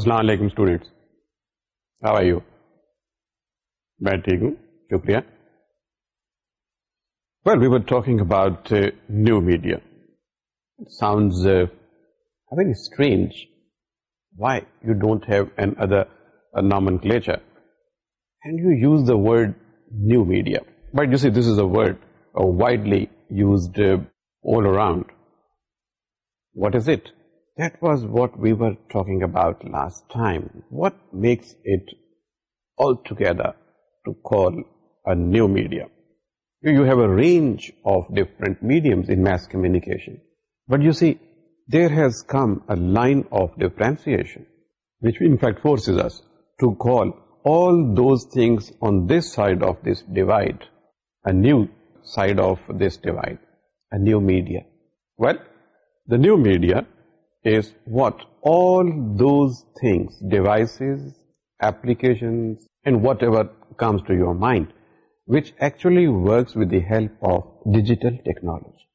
السلام علیکم students how are you میں ٹھیک ہوں. شکریہ. Well we were talking about new media sounds very strange why you don't have an other nomenclature and you use the word new media but you see this is a word widely used all around what is it That was what we were talking about last time. What makes it altogether to call a new media? You have a range of different mediums in mass communication. But you see, there has come a line of differentiation, which in fact forces us to call all those things on this side of this divide, a new side of this divide, a new media. Well, the new media is what all those things, devices, applications, and whatever comes to your mind, which actually works with the help of digital technology.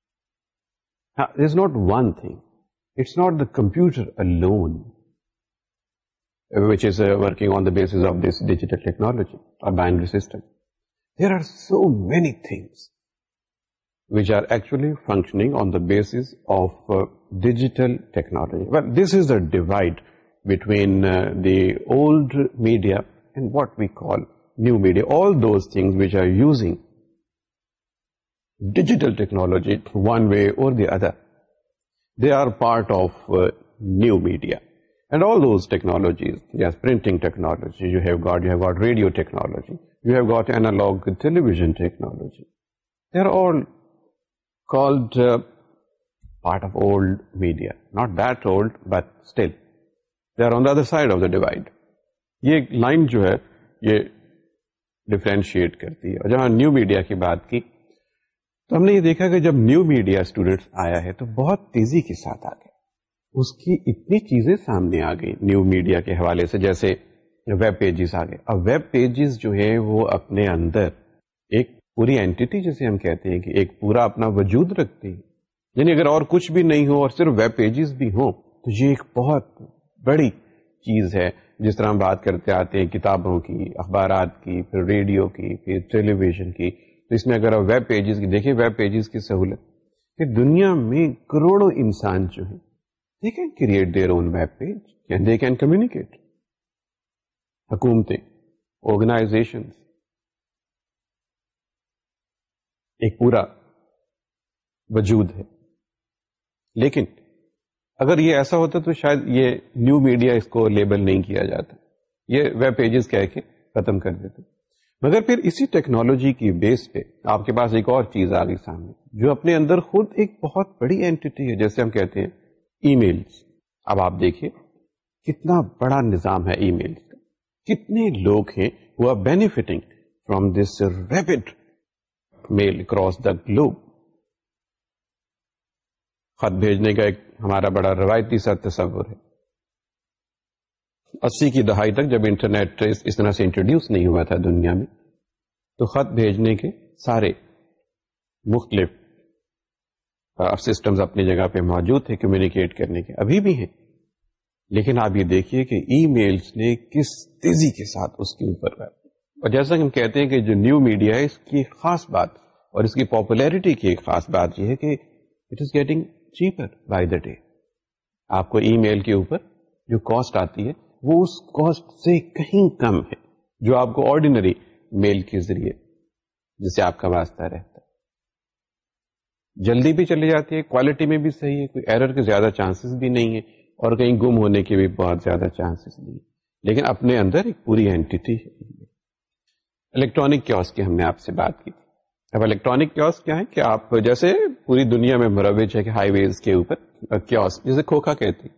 Now, there's not one thing. It's not the computer alone which is uh, working on the basis of this digital technology or binary system. There are so many things which are actually functioning on the basis of uh, digital technology. Well, this is the divide between uh, the old media and what we call new media. All those things which are using digital technology one way or the other, they are part of uh, new media. And all those technologies, yes, printing technology, you have got radio technology, you have got analog television technology. They are all called uh, part of old media. Not that old, but still. They are on the other side of the divide. یہ line جو ہے یہ differentiate کرتی ہے اور جب ہم new media کی بات کی تو ہم نے یہ دیکھا کہ جب نیو میڈیا اسٹوڈینٹس آیا ہے تو بہت تیزی کے ساتھ آ گئے اس کی اتنی چیزیں سامنے آ گئی نیو میڈیا کے حوالے سے جیسے ویب پیجز آ گئے اب ویب پیجز جو ہے وہ اپنے اندر ایک پوری اینٹی جیسے ہم کہتے ہیں کہ ایک پورا اپنا وجود رکھتے ہیں یعنی اگر اور کچھ بھی نہیں ہو اور صرف ویب پیجز بھی ہوں، تو یہ ایک بہت بڑی چیز ہے۔ جس طرح ہم بات کرتے آتے ہیں کتابوں کی، اخبارات کی، پھر ریڈیو کی، پھر ٹیلی ویژن کی۔ تو اس میں اگر آپ ویب پیجز کی دیکھیں ویب پیجز کی سہولت کہ دنیا میں کروڑوں انسان جو ہیں they can create their own web page they can communicate حکومتیں آرگنائزیشن ایک پورا وجود ہے۔ لیکن اگر یہ ایسا ہوتا تو شاید یہ نیو میڈیا اس کو لیبل نہیں کیا جاتا۔ یہ ویب پیجز کہہ کے ختم کر دیتے۔ مگر پھر اسی ٹیکنالوجی کی بیس پہ آپ کے پاس ایک اور چیز آ گئی سامنے، جو اپنے اندر خود ایک بہت بڑی اینٹی ہے، جیسے ہم کہتے ہیں ای میلس اب آپ دیکھیے کتنا بڑا نظام ہے ای میلس کا۔ کتنے لوگ ہیں وہ are benefiting from this rapid mail across the globe خط بھیجنے کا ایک ہمارا بڑا روایتی سا تصور ہے۔ اسی کی دہائی تک جب انٹرنیٹ اس طرح سے انٹروڈیوس نہیں ہوا تھا دنیا میں، تو خط بھیجنے کے سارے مختلف سسٹمز اپنی جگہ پہ موجود تھے کمیونیکیٹ کرنے کے، ابھی بھی ہیں۔ لیکن آپ یہ دیکھیے کہ ای میلز نے کس تیزی کے ساتھ اس کے اوپر اور جیسا کہ ہم کہتے ہیں کہ جو نیو میڈیا ہے، اس کی خاص بات اور اس کی پاپولیرٹی کی ایک خاص بات یہ ہے کہ it is getting cheaper by the day آپ کو ای میل کے اوپر جو کاسٹ آتی ہے، وہ اس کاسٹ سے کہیں کم ہے جو آپ کو آرڈینری میل کے ذریعے جسے آپ کا واسطہ رہتا ہے۔ جلدی بھی چلی جاتی ہے کوالٹی میں بھی صحیح ہے، کوئی ایرر کے زیادہ چانسز بھی نہیں ہے اور کہیں گم ہونے کے بھی بہت زیادہ چانسز نہیں ہے۔ لیکن اپنے اندر ایک پوری اینٹی ہے۔ الیکٹرانک کیوس کی ہم نے آپ سے بات کی تھی۔ اب الیکٹرانک کیوس کیا ہے کہ آپ جیسے پوری دنیا میں مروج ہے کہ ہائی ویز کے اوپر کیوس جسے کھوکھا کہتے ہیں،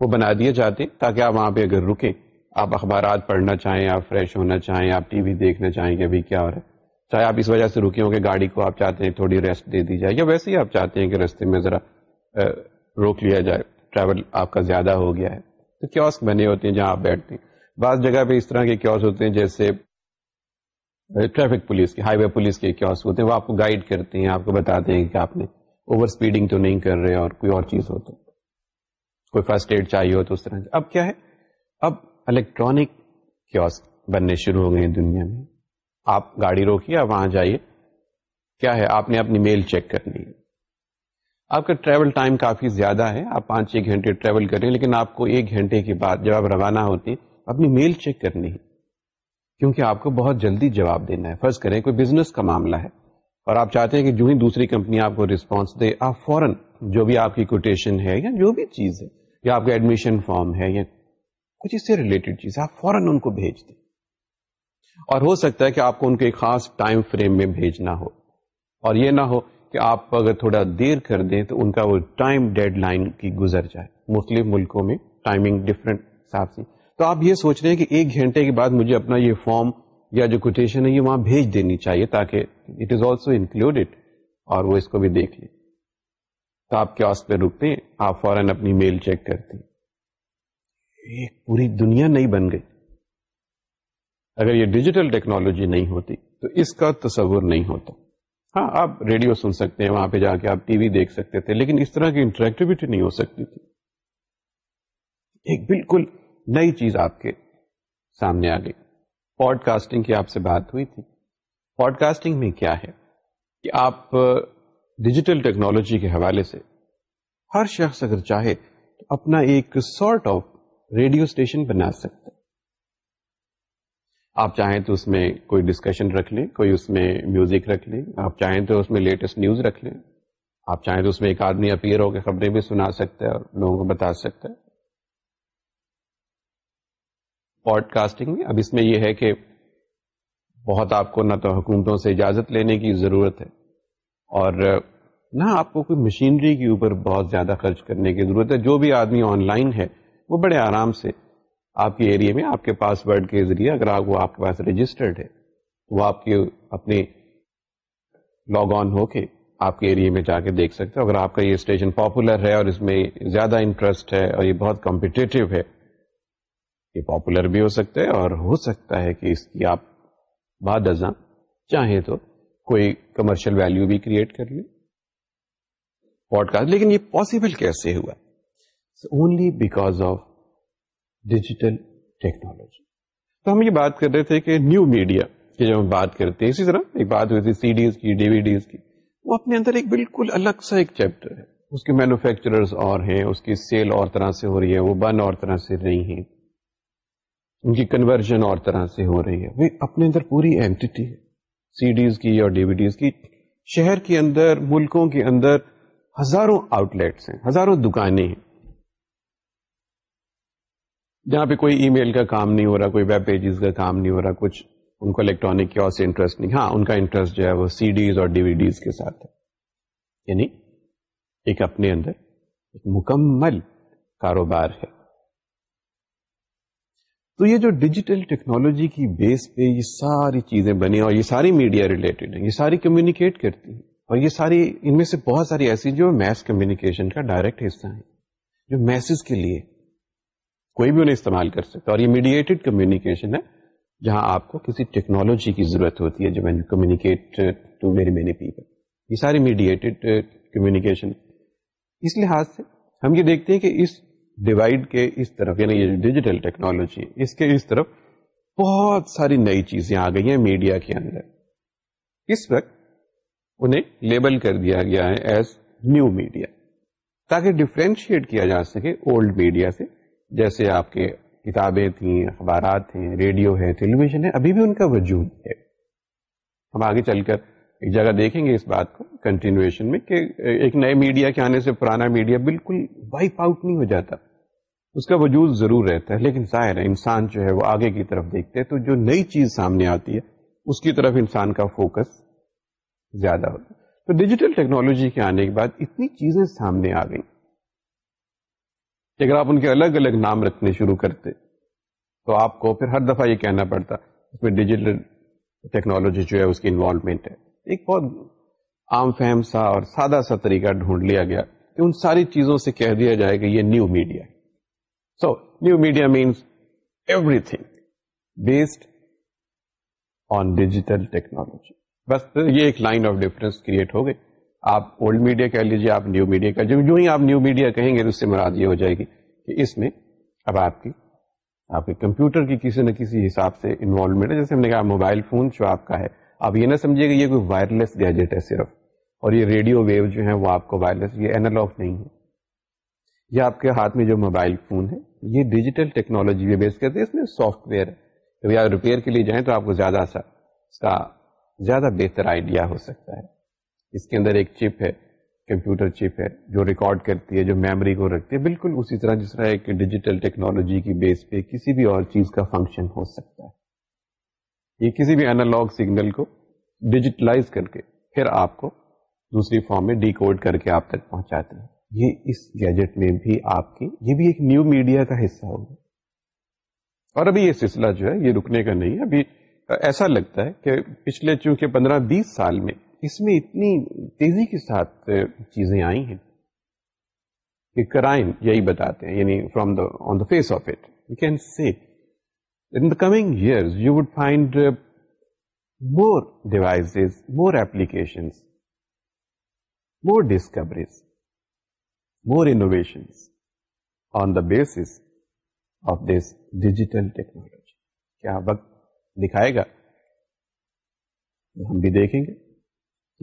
وہ بنا دیے جاتے ہیں تاکہ آپ وہاں پہ اگر رکیں، آپ اخبارات پڑھنا چاہیں، آپ فریش ہونا چاہیں، آپ ٹی وی دیکھنا چاہیں کہ ابھی کیا ہو رہا ہے۔ چاہے آپ اس وجہ سے رکے ہوں کہ گاڑی کو آپ چاہتے ہیں تھوڑی ریسٹ دے دی جائے، یا ویسے ہی آپ چاہتے ہیں کہ رستے میں ذرا روک لیا جائے۔ ٹریول آپ کا زیادہ ہو گیا ہے۔ تو کیوس بنے ہوتے ہیں جہاں آپ بیٹھتے ہیں۔ بعض جگہ پہ اس طرح کے کیوس ہوتے ہیں جیسے ٹریفک پولیس کے، ہائی وے پولیس کے کیوس ہوتے ہیں، وہ آپ کو گائیڈ کرتے ہیں، آپ کو بتاتے ہیں کہ آپ نے اوور اسپیڈنگ تو نہیں کر رہے اور کوئی اور چیز ہو تو، کوئی فرسٹ ایڈ چاہیے ہو تو اس طرح۔ اب کیا ہے؟ اب الیکٹرانک کیوس بننے شروع ہو گئے دنیا میں۔ آپ گاڑی روکیے، آپ وہاں جائیے۔ کیا ہے؟ آپ نے اپنی میل چیک کرنی ہے۔ آپ کا ٹریول ٹائم کافی زیادہ ہے، آپ پانچ چھ گھنٹے ٹریول کریں لیکن آپ کو ایک گھنٹے کے بعد جب آپ روانہ ہوتے ہیں، اپنی میل چیک کرنی ہے۔ کیونکہ آپ کو بہت جلدی جواب دینا ہے۔ فرض کریں کوئی بزنس کا معاملہ ہے اور آپ چاہتے ہیں کہ جو ہی دوسری کمپنی آپ کو رسپانس دے، آپ فوراً جو بھی آپ کی کوٹیشن ہے یا جو بھی چیز ہے، یا آپ کا ایڈمیشن فارم ہے یا کچھ اس سے ریلیٹڈ چیز ہے، آپ فوراً ان کو بھیج دیں۔ اور ہو سکتا ہے کہ آپ کو ان کو ایک خاص ٹائم فریم میں بھیجنا ہو۔ اور یہ نہ ہو کہ آپ اگر تھوڑا دیر کر دیں تو ان کا وہ ٹائم ڈیڈ لائن کی گزر جائے۔ مختلف ملکوں میں ٹائمنگ ڈفرینٹ حساب سے۔ تو آپ یہ سوچ رہے ہیں کہ ایک گھنٹے کے بعد مجھے اپنا یہ فارم یا جو کوٹیشن ہے یہ وہاں بھیج دینی چاہیے تاکہ اٹ از آلسو انکلوڈیڈ اور وہ اس کو بھی دیکھ لیں۔ تو آپ کیا پہ رکتے ہیں، آپ فوراً اپنی میل چیک کرتے ہیں۔ ایک پوری دنیا نہیں بن گئی۔ اگر یہ ڈیجیٹل ٹیکنالوجی نہیں ہوتی تو اس کا تصور نہیں ہوتا۔ ہاں آپ ریڈیو سن سکتے ہیں، وہاں پہ جا کے آپ ٹی وی دیکھ سکتے تھے، لیکن اس طرح کی انٹریکٹیوٹی نہیں ہو سکتی تھی۔ ایک بالکل نئی چیز آپ کے سامنے آ گئی۔ پوڈ کاسٹنگ کی آپ سے بات ہوئی تھی۔ پوڈ کاسٹنگ میں کیا ہے؟ کہ آپ ڈیجیٹل ٹیکنالوجی کے حوالے سے ہر شخص اگر چاہے تو اپنا ایک سارٹ آف ریڈیو اسٹیشن بنا سکتا آپ چاہیں تو اس میں کوئی ڈسکشن رکھ لیں، کوئی اس میں میوزک رکھ لیں۔ آپ چاہیں تو اس میں لیٹسٹ نیوز رکھ لیں۔ آپ چاہیں تو اس میں ایک آدمی اپیئر ہو کے خبریں بھی سنا سکتا ہے اور لوگوں کو بتا سکتا ہے۔ پوڈ کاسٹنگ میں۔ اب اس میں یہ ہے کہ بہت آپ کو نہ تو حکومتوں سے اجازت لینے کی ضرورت ہے اور نہ آپ کو کوئی مشینری کے اوپر بہت زیادہ خرچ کرنے کی ضرورت ہے۔ جو بھی آدمی آن لائن ہے، وہ بڑے آرام سے آپ کے ایریے میں آپ کے پاس ورڈ کے ذریعے اگر آپ وہ آپ کے پاس رجسٹرڈ ہے، وہ آپ کے اپنے لاگ آن ہو کے آپ کے ایریے میں جا کے دیکھ سکتے اگر آپ کا یہ اسٹیشن پاپولر ہے اور اس میں زیادہ انٹرسٹ ہے اور یہ بہت کمپیٹیو ہے یہ پاپولر بھی ہو سکتا ہے اور ہو سکتا ہے کہ اس کی آپ بعد ازاں چاہیں تو کوئی کمرشل ویلو بھی کریٹ کر لیں۔ پوڈ کاسٹ لیکن یہ پاسبل کیسے ہوا؟ Only because of digital technology تو ہم یہ بات کر رہے تھے کہ نیو میڈیا کی جب ہم بات کرتے ہیں، اسی طرح ایک بات ہوئی تھی سی ڈیز کی ڈی وی ڈیز کی۔ وہ اپنے اندر ایک بالکل الگ سا ایک چیپٹر ہے۔ اس کے مینوفیکچررز اور ہیں، اس کی سیل اور طرح سے ہو رہی ہے، وہ بن اور طرح سے نہیں ہے ان کی کنورژن اور طرح سے ہو رہی ہے۔ وہ اپنے اندر پوری اینٹی ہے۔ سی ڈیز کی اور ڈی وی ڈیز کی، شہر کے اندر، ملکوں کے اندر ہزاروں آؤٹ لیٹس ہیں، ہزاروں دکانیں ہیں۔ جہاں پہ کوئی ای میل کا کام نہیں ہو رہا، کوئی ویب پیجز کا کام نہیں ہو رہا، کچھ ان کو الیکٹرانک کی سے انٹرسٹ نہیں۔ ہاں ان کا انٹرسٹ جو ہے وہ سی ڈیز اور ڈی وی ڈیز کے ساتھ ہے۔ یعنی ایک اپنے اندر ایک مکمل کاروبار ہے۔ تو یہ جو ڈیجیٹل ٹیکنالوجی کی بیس پہ یہ ساری چیزیں بنی اور یہ ساری میڈیا ریلیٹڈ ہیں، یہ ساری کمیونیکیٹ کرتی ہیں اور یہ ساری، ان میں سے بہت ساری ایسی جو میس کمیونیکیشن کا ڈائریکٹ حصہ ہیں، جو میسز کے لیے کوئی بھی انہیں استعمال کر سکتا اور یہ میڈیٹڈ کمیونیکیشن ہے، جہاں آپ کو کسی ٹیکنالوجی کی ضرورت ہوتی ہے جب communicate to very many people یہ ساری میڈیٹڈ کمیونیکیشن اس لحاظ سے ہم یہ دیکھتے ہیں کہ اس ڈیوائڈ کے اس طرف یعنی یہ ڈیجیٹل ٹیکنالوجی، اس کے اس طرف بہت ساری نئی چیزیں آ گئی ہیں میڈیا کے اندر۔ اس وقت انہیں لیبل کر دیا گیا ہے ایز نیو میڈیا، تاکہ ڈفرینشیٹ کیا جا سکے اولڈ میڈیا سے۔ جیسے آپ کے کتابیں تھیں، اخبارات تھیں ریڈیو ہے ٹیلی ویژن ہے ابھی بھی ان کا وجود ہے۔ ہم آگے چل کر ایک جگہ دیکھیں گے اس بات کو کنٹینویشن میں کہ ایک نئے میڈیا کے آنے سے پرانا میڈیا بالکل وائپ آؤٹ نہیں ہو جاتا۔ اس کا وجود ضرور رہتا ہے، لیکن ظاہر ہے انسان جو ہے وہ آگے کی طرف دیکھتے ہیں، تو جو نئی چیز سامنے آتی ہے، اس کی طرف انسان کا فوکس زیادہ ہوتا ہے۔ تو ڈیجیٹل ٹیکنالوجی کے آنے کے بعد اتنی چیزیں سامنے آ گئیں کہ اگر آپ ان کے الگ الگ نام رکھنے شروع کرتے، تو آپ کو پھر ہر دفعہ یہ کہنا پڑتا، اس میں ڈیجیٹل ٹیکنالوجی جو ہے اس کی انوالومنٹ ہے۔ ایک بہت عام فہم سا اور سادہ سا طریقہ ڈھونڈ لیا گیا کہ ان ساری چیزوں سے کہہ دیا جائے کہ یہ نیو میڈیا ہے۔ So new media means everything based on digital technology بس یہ ایک لائن آف ڈفرنس کریٹ ہو گئی۔ آپ اولڈ میڈیا کہہ لیجیے آپ نیو میڈیا کا جو ہی آپ نیو میڈیا کہیں گے تو اس سے مراد یہ ہو جائے گی کہ اس میں اب آپ کی، آپ کے کمپیوٹر کی کسی نہ کسی حساب سے انوالومنٹ ہے۔ جیسے ہم نے کہا موبائل فون جو آپ کا ہے، آپ یہ نہ سمجھے کہ یہ کوئی وائرلیس گیجٹ ہے صرف۔ اور یہ ریڈیو ویو جو ہے وہ آپ کو وائرلیس یہ اینالاگ نہیں ہے۔ یہ آپ کے ہاتھ میں جو موبائل فون ہے، یہ ڈیجیٹل ٹیکنالوجی پہ بیس کرتے ہیں، اس میں سافٹ ویئر ہے۔ کبھی آپ ریپیئر کے لیے جائیں تو آپ کو زیادہ سا، اس کا زیادہ بہتر آئیڈیا ہو سکتا ہے۔ اس کے اندر ایک چپ ہے، کمپیوٹر چپ ہے، جو ریکارڈ کرتی ہے، جو میموری کو رکھتی ہے، بالکل اسی طرح جس طرح ایک ڈیجیٹل ٹیکنالوجی کی بیس پہ کسی بھی اور چیز کا فنکشن ہو سکتا ہے۔ یہ کسی بھی اینالاگ سگنل کو ڈیجیٹلائز کر کے پھر آپ کو دوسری فارم میں ڈی کوڈ کر کے آپ تک پہنچاتے ہیں۔ یہ اس گیجٹ میں بھی آپ کی یہ بھی ایک نیو میڈیا کا حصہ ہوگا۔ اور ابھی یہ سلسلہ جو ہے، یہ رکنے کا نہیں ابھی ایسا لگتا ہے کہ پچھلے چونکہ پندرہ بیس سال میں اس میں اتنی تیزی کے ساتھ چیزیں آئی ہیں کہ کرائم یہی بتاتے ہیں یعنی from the on the face of it you can see in the coming years you would find more devices more application more discoveries more innovation on the basis of this digital technology کیا وقت دکھائے گا؟ ہم بھی دیکھیں گے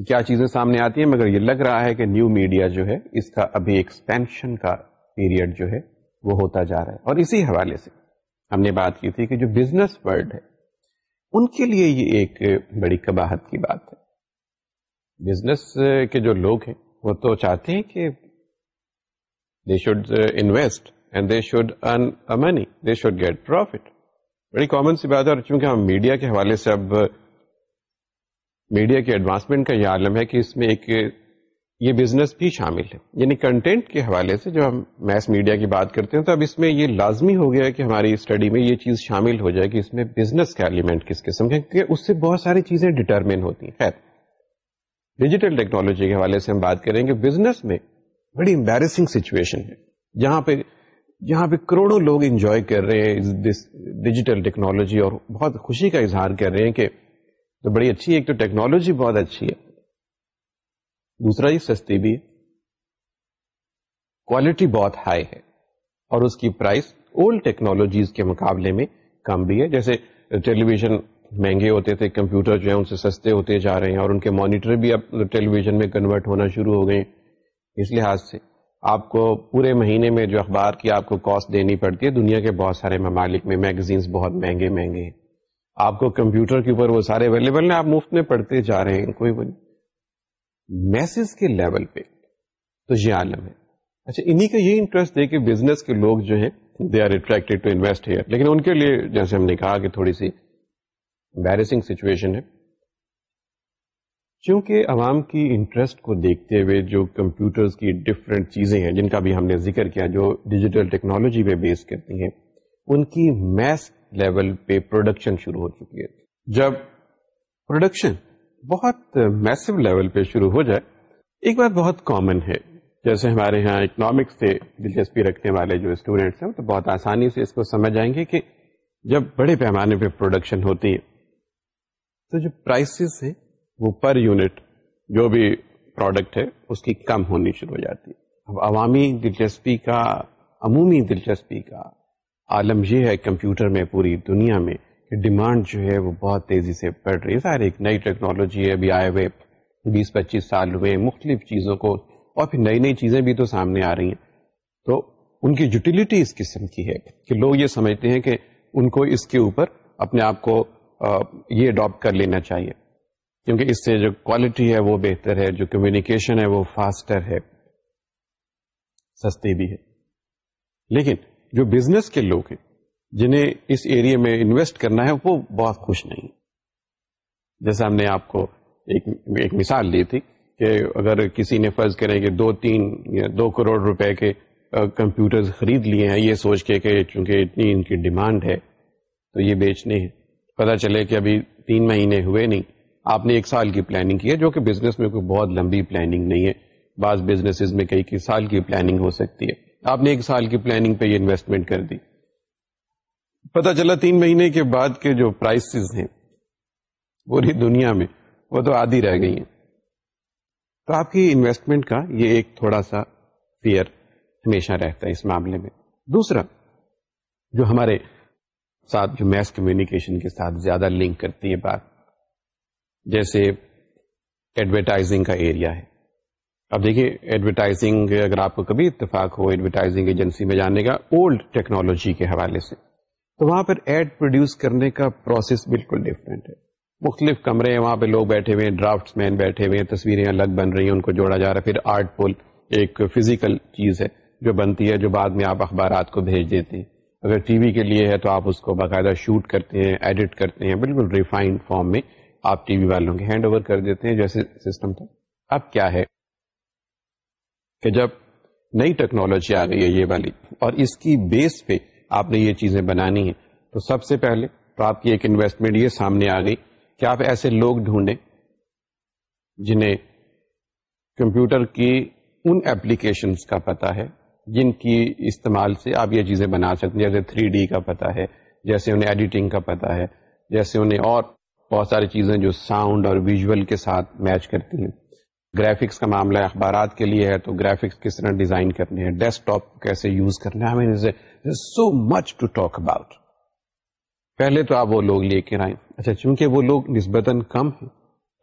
کیا چیزیں سامنے آتی ہیں، مگر یہ لگ رہا ہے کہ نیو میڈیا جو ہے، اس کا ابھی ایکسپینشن کا پیریڈ جو ہے، وہ ہوتا جا رہا ہے۔ اور اسی حوالے سے ہم نے بات کی تھی کہ جو بزنس ورلڈ ہے، ان کے لیے یہ ایک بڑی کباہت کی بات ہے۔ بزنس کے جو لوگ ہیں، وہ تو چاہتے ہیں کہ they should invest and they should earn money they should get profit بڑی کامن سی بات ہے اور چونکہ ہم میڈیا کے حوالے سے اب میڈیا کے ایڈوانسمنٹ کا یہ عالم ہے کہ اس میں ایک یہ بزنس بھی شامل ہے یعنی کنٹینٹ کے حوالے سے جو ہم میس میڈیا کی بات کرتے ہیں تو اب اس میں یہ لازمی ہو گیا کہ ہماری اسٹڈی میں یہ چیز شامل ہو جائے کہ اس میں بزنس کا ایلیمنٹ کس قسم کے کیونکہ اس سے بہت ساری چیزیں ڈٹرمن ہوتی ہیں خیر ڈیجیٹل ٹیکنالوجی کے حوالے سے ہم بات کریں گے بزنس میں بڑی امبیرسنگ سچویشن ہے۔ جہاں پہ جہاں پہ کروڑوں لوگ انجوائے کر رہے ہیں ڈیجیٹل ٹیکنالوجی اور بہت خوشی کا اظہار کر رہے ہیں کہ تو بڑی اچھی ہے، ایک تو ٹیکنالوجی بہت اچھی ہے۔ دوسرا یہ سستی بھی ہے۔ کوالٹی بہت ہائی ہے۔ اور اس کی پرائس اولڈ ٹیکنالوجیز کے مقابلے میں کم بھی ہے۔ جیسے ٹیلی ویژن مہنگے ہوتے تھے، کمپیوٹر جو ہے ان سے سستے ہوتے جا رہے ہیں اور ان کے مانیٹر بھی اب ٹیلی ویژن میں کنورٹ ہونا شروع ہو گئے اس لحاظ سے۔ آپ کو پورے مہینے میں جو اخبار کی آپ کو کاسٹ دینی پڑتی ہے، دنیا کے بہت سارے ممالک میں میگزینس بہت مہنگے مہنگے ہیں۔ آپ کو کمپیوٹر کے اوپر وہ سارے اویلیبل ہیں، آپ مفت میں پڑھتے جا رہے ہیں، کوئی میسج کے لیول پہ تو یہ عالم ہے۔ اچھا انہیں کا یہ انٹرسٹ ہے کہ بزنس کے لوگ جو ہیں they are attracted to invest here لیکن ان کے لیے جیسے ہم نے کہا کہ تھوڑی سی امبیرسنگ سچویشن ہے۔ چونکہ عوام کی انٹرسٹ کو دیکھتے ہوئے جو کمپیوٹرز کی ڈفرینٹ چیزیں ہیں، جن کا بھی ہم نے ذکر کیا، جو ڈیجیٹل ٹیکنالوجی پہ بیس کرتی ہیں، ان کی میس لیول پہ پروڈکشن شروع ہو چکی ہے۔ جب پروڈکشن بہت میسو لیول پہ شروع ہو جائے، ایک بات بہت کامن ہے۔ جیسے ہمارے یہاں اکنامکس سے دلچسپی رکھنے والے جو اسٹوڈینٹس ہیں تو بہت آسانی سے اس کو سمجھ جائیں گے کہ جب بڑے پیمانے پہ پروڈکشن ہوتی ہے، تو جو پرائسز ہے وہ پر یونٹ جو بھی پروڈکٹ ہے، اس کی کم ہونی شروع ہو جاتی ہے۔ اب عوامی دلچسپی کا، عمومی دلچسپی کا عالم یہ ہے کمپیوٹر میں، پوری دنیا میں کہ ڈیمانڈ جو ہے وہ بہت تیزی سے بڑھ رہی ہے۔ سر ایک نئی ٹیکنالوجی ہے، ابھی آئے ہوئے بیس پچیس سال ہوئے، مختلف چیزوں کو اور پھر نئی نئی چیزیں بھی تو سامنے آ رہی ہیں۔ تو ان کی یوٹیلیٹی اس قسم کی ہے کہ لوگ یہ سمجھتے ہیں کہ ان کو اس کے اوپر اپنے آپ کو یہ اڈاپٹ کر لینا چاہیے۔ کیونکہ اس سے جو کوالٹی ہے وہ بہتر ہے، جو کمیونیکیشن ہے وہ فاسٹر ہے، سستی بھی ہے۔ لیکن جو بزنس کے لوگ ہیں، جنہیں اس ایریا میں انویسٹ کرنا ہے، وہ بہت خوش نہیں جیسے ہم نے آپ کو ایک ایک مثال دی تھی کہ اگر کسی نے فرض کریں کہ دو تین یا دو کروڑ روپے کے کمپیوٹر خرید لیے ہیں، یہ سوچ کے کہ چونکہ اتنی ان کی ڈیمانڈ ہے تو یہ بیچنے ہیں۔ پتا چلے کہ ابھی تین مہینے ہوئے نہیں آپ نے ایک سال کی پلاننگ کی ہے جو کہ بزنس میں کوئی بہت لمبی پلاننگ نہیں ہے۔ بعض بزنس میں کئی سال کی پلاننگ ہو سکتی ہے۔ آپ نے ایک سال کی پلاننگ پہ یہ انویسٹمنٹ کر دی۔ پتا چلا تین مہینے کے بعد کے جو پرائسز ہیں، پوری دنیا میں وہ تو آدھی رہ گئی ہیں۔ تو آپ کی انویسٹمنٹ کا یہ ایک تھوڑا سا فیئر ہمیشہ رہتا ہے اس معاملے میں۔ دوسرا، جو ہمارے ساتھ جو میس کمیونیکیشن کے ساتھ زیادہ لنک کرتی ہے بات جیسے ایڈورٹائزنگ کا ایریا ہے۔ اب دیکھیے ایڈورٹائزنگ اگر آپ کو کبھی اتفاق ہو ایڈورٹائزنگ ایجنسی میں جانے کا اولڈ ٹیکنالوجی کے حوالے سے، تو وہاں پر ایڈ پروڈیوس کرنے کا پروسیس بالکل ڈفرینٹ ہے۔ مختلف کمرے ہیں، وہاں پہ لوگ بیٹھے ہوئے ہیں ڈرافٹ مین بیٹھے ہوئے ہیں، تصویریں الگ بن رہی ہیں، ان کو جوڑا جا رہا ہے۔ پھر آرٹ پول ایک فزیکل چیز ہے جو بنتی ہے، جو بعد میں آپ اخبارات کو بھیج دیتے ہیں۔ اگر ٹی وی کے لیے ہے تو آپ اس کو باقاعدہ شوٹ کرتے ہیں ایڈٹ کرتے ہیں، بالکل ریفائنڈ فارم میں۔ آپ ٹی وی والوں کے ہینڈ اوور کر دیتے ہیں جیسے سسٹم تھا۔ اب کیا ہے کہ جب نئی ٹیکنالوجی آ گئی ہے یہ والی اور اس کی بیس پہ آپ نے یہ چیزیں بنانی ہیں، تو سب سے پہلے تو آپ کی ایک انویسٹمنٹ یہ سامنے آ گئی کہ آپ ایسے لوگ ڈھونڈیں جنہیں کمپیوٹر کی ان ایپلیکیشنس کا پتا ہے، جن کی استعمال سے آپ یہ چیزیں بنا سکتے ہیں۔ جیسے تھری ڈی کا پتا ہے، جیسے انہیں ایڈیٹنگ کا پتا ہے، جیسے انہیں اور بہت ساری چیزیں جو ساؤنڈ اور ویژول کے ساتھ میچ کرتی ہیں۔ گرافکس کا معاملہ اخبارات کے لیے ہے تو گرافکس کس طرح ڈیزائن کرنے ہیں؟ ڈیسک ٹاپ کیسے یوز کرنا ہے؟ So much to talk about پہلے تو آپ وہ لوگ لے کے آئیں۔ اچھا چونکہ وہ لوگ نسبتاً کم ہیں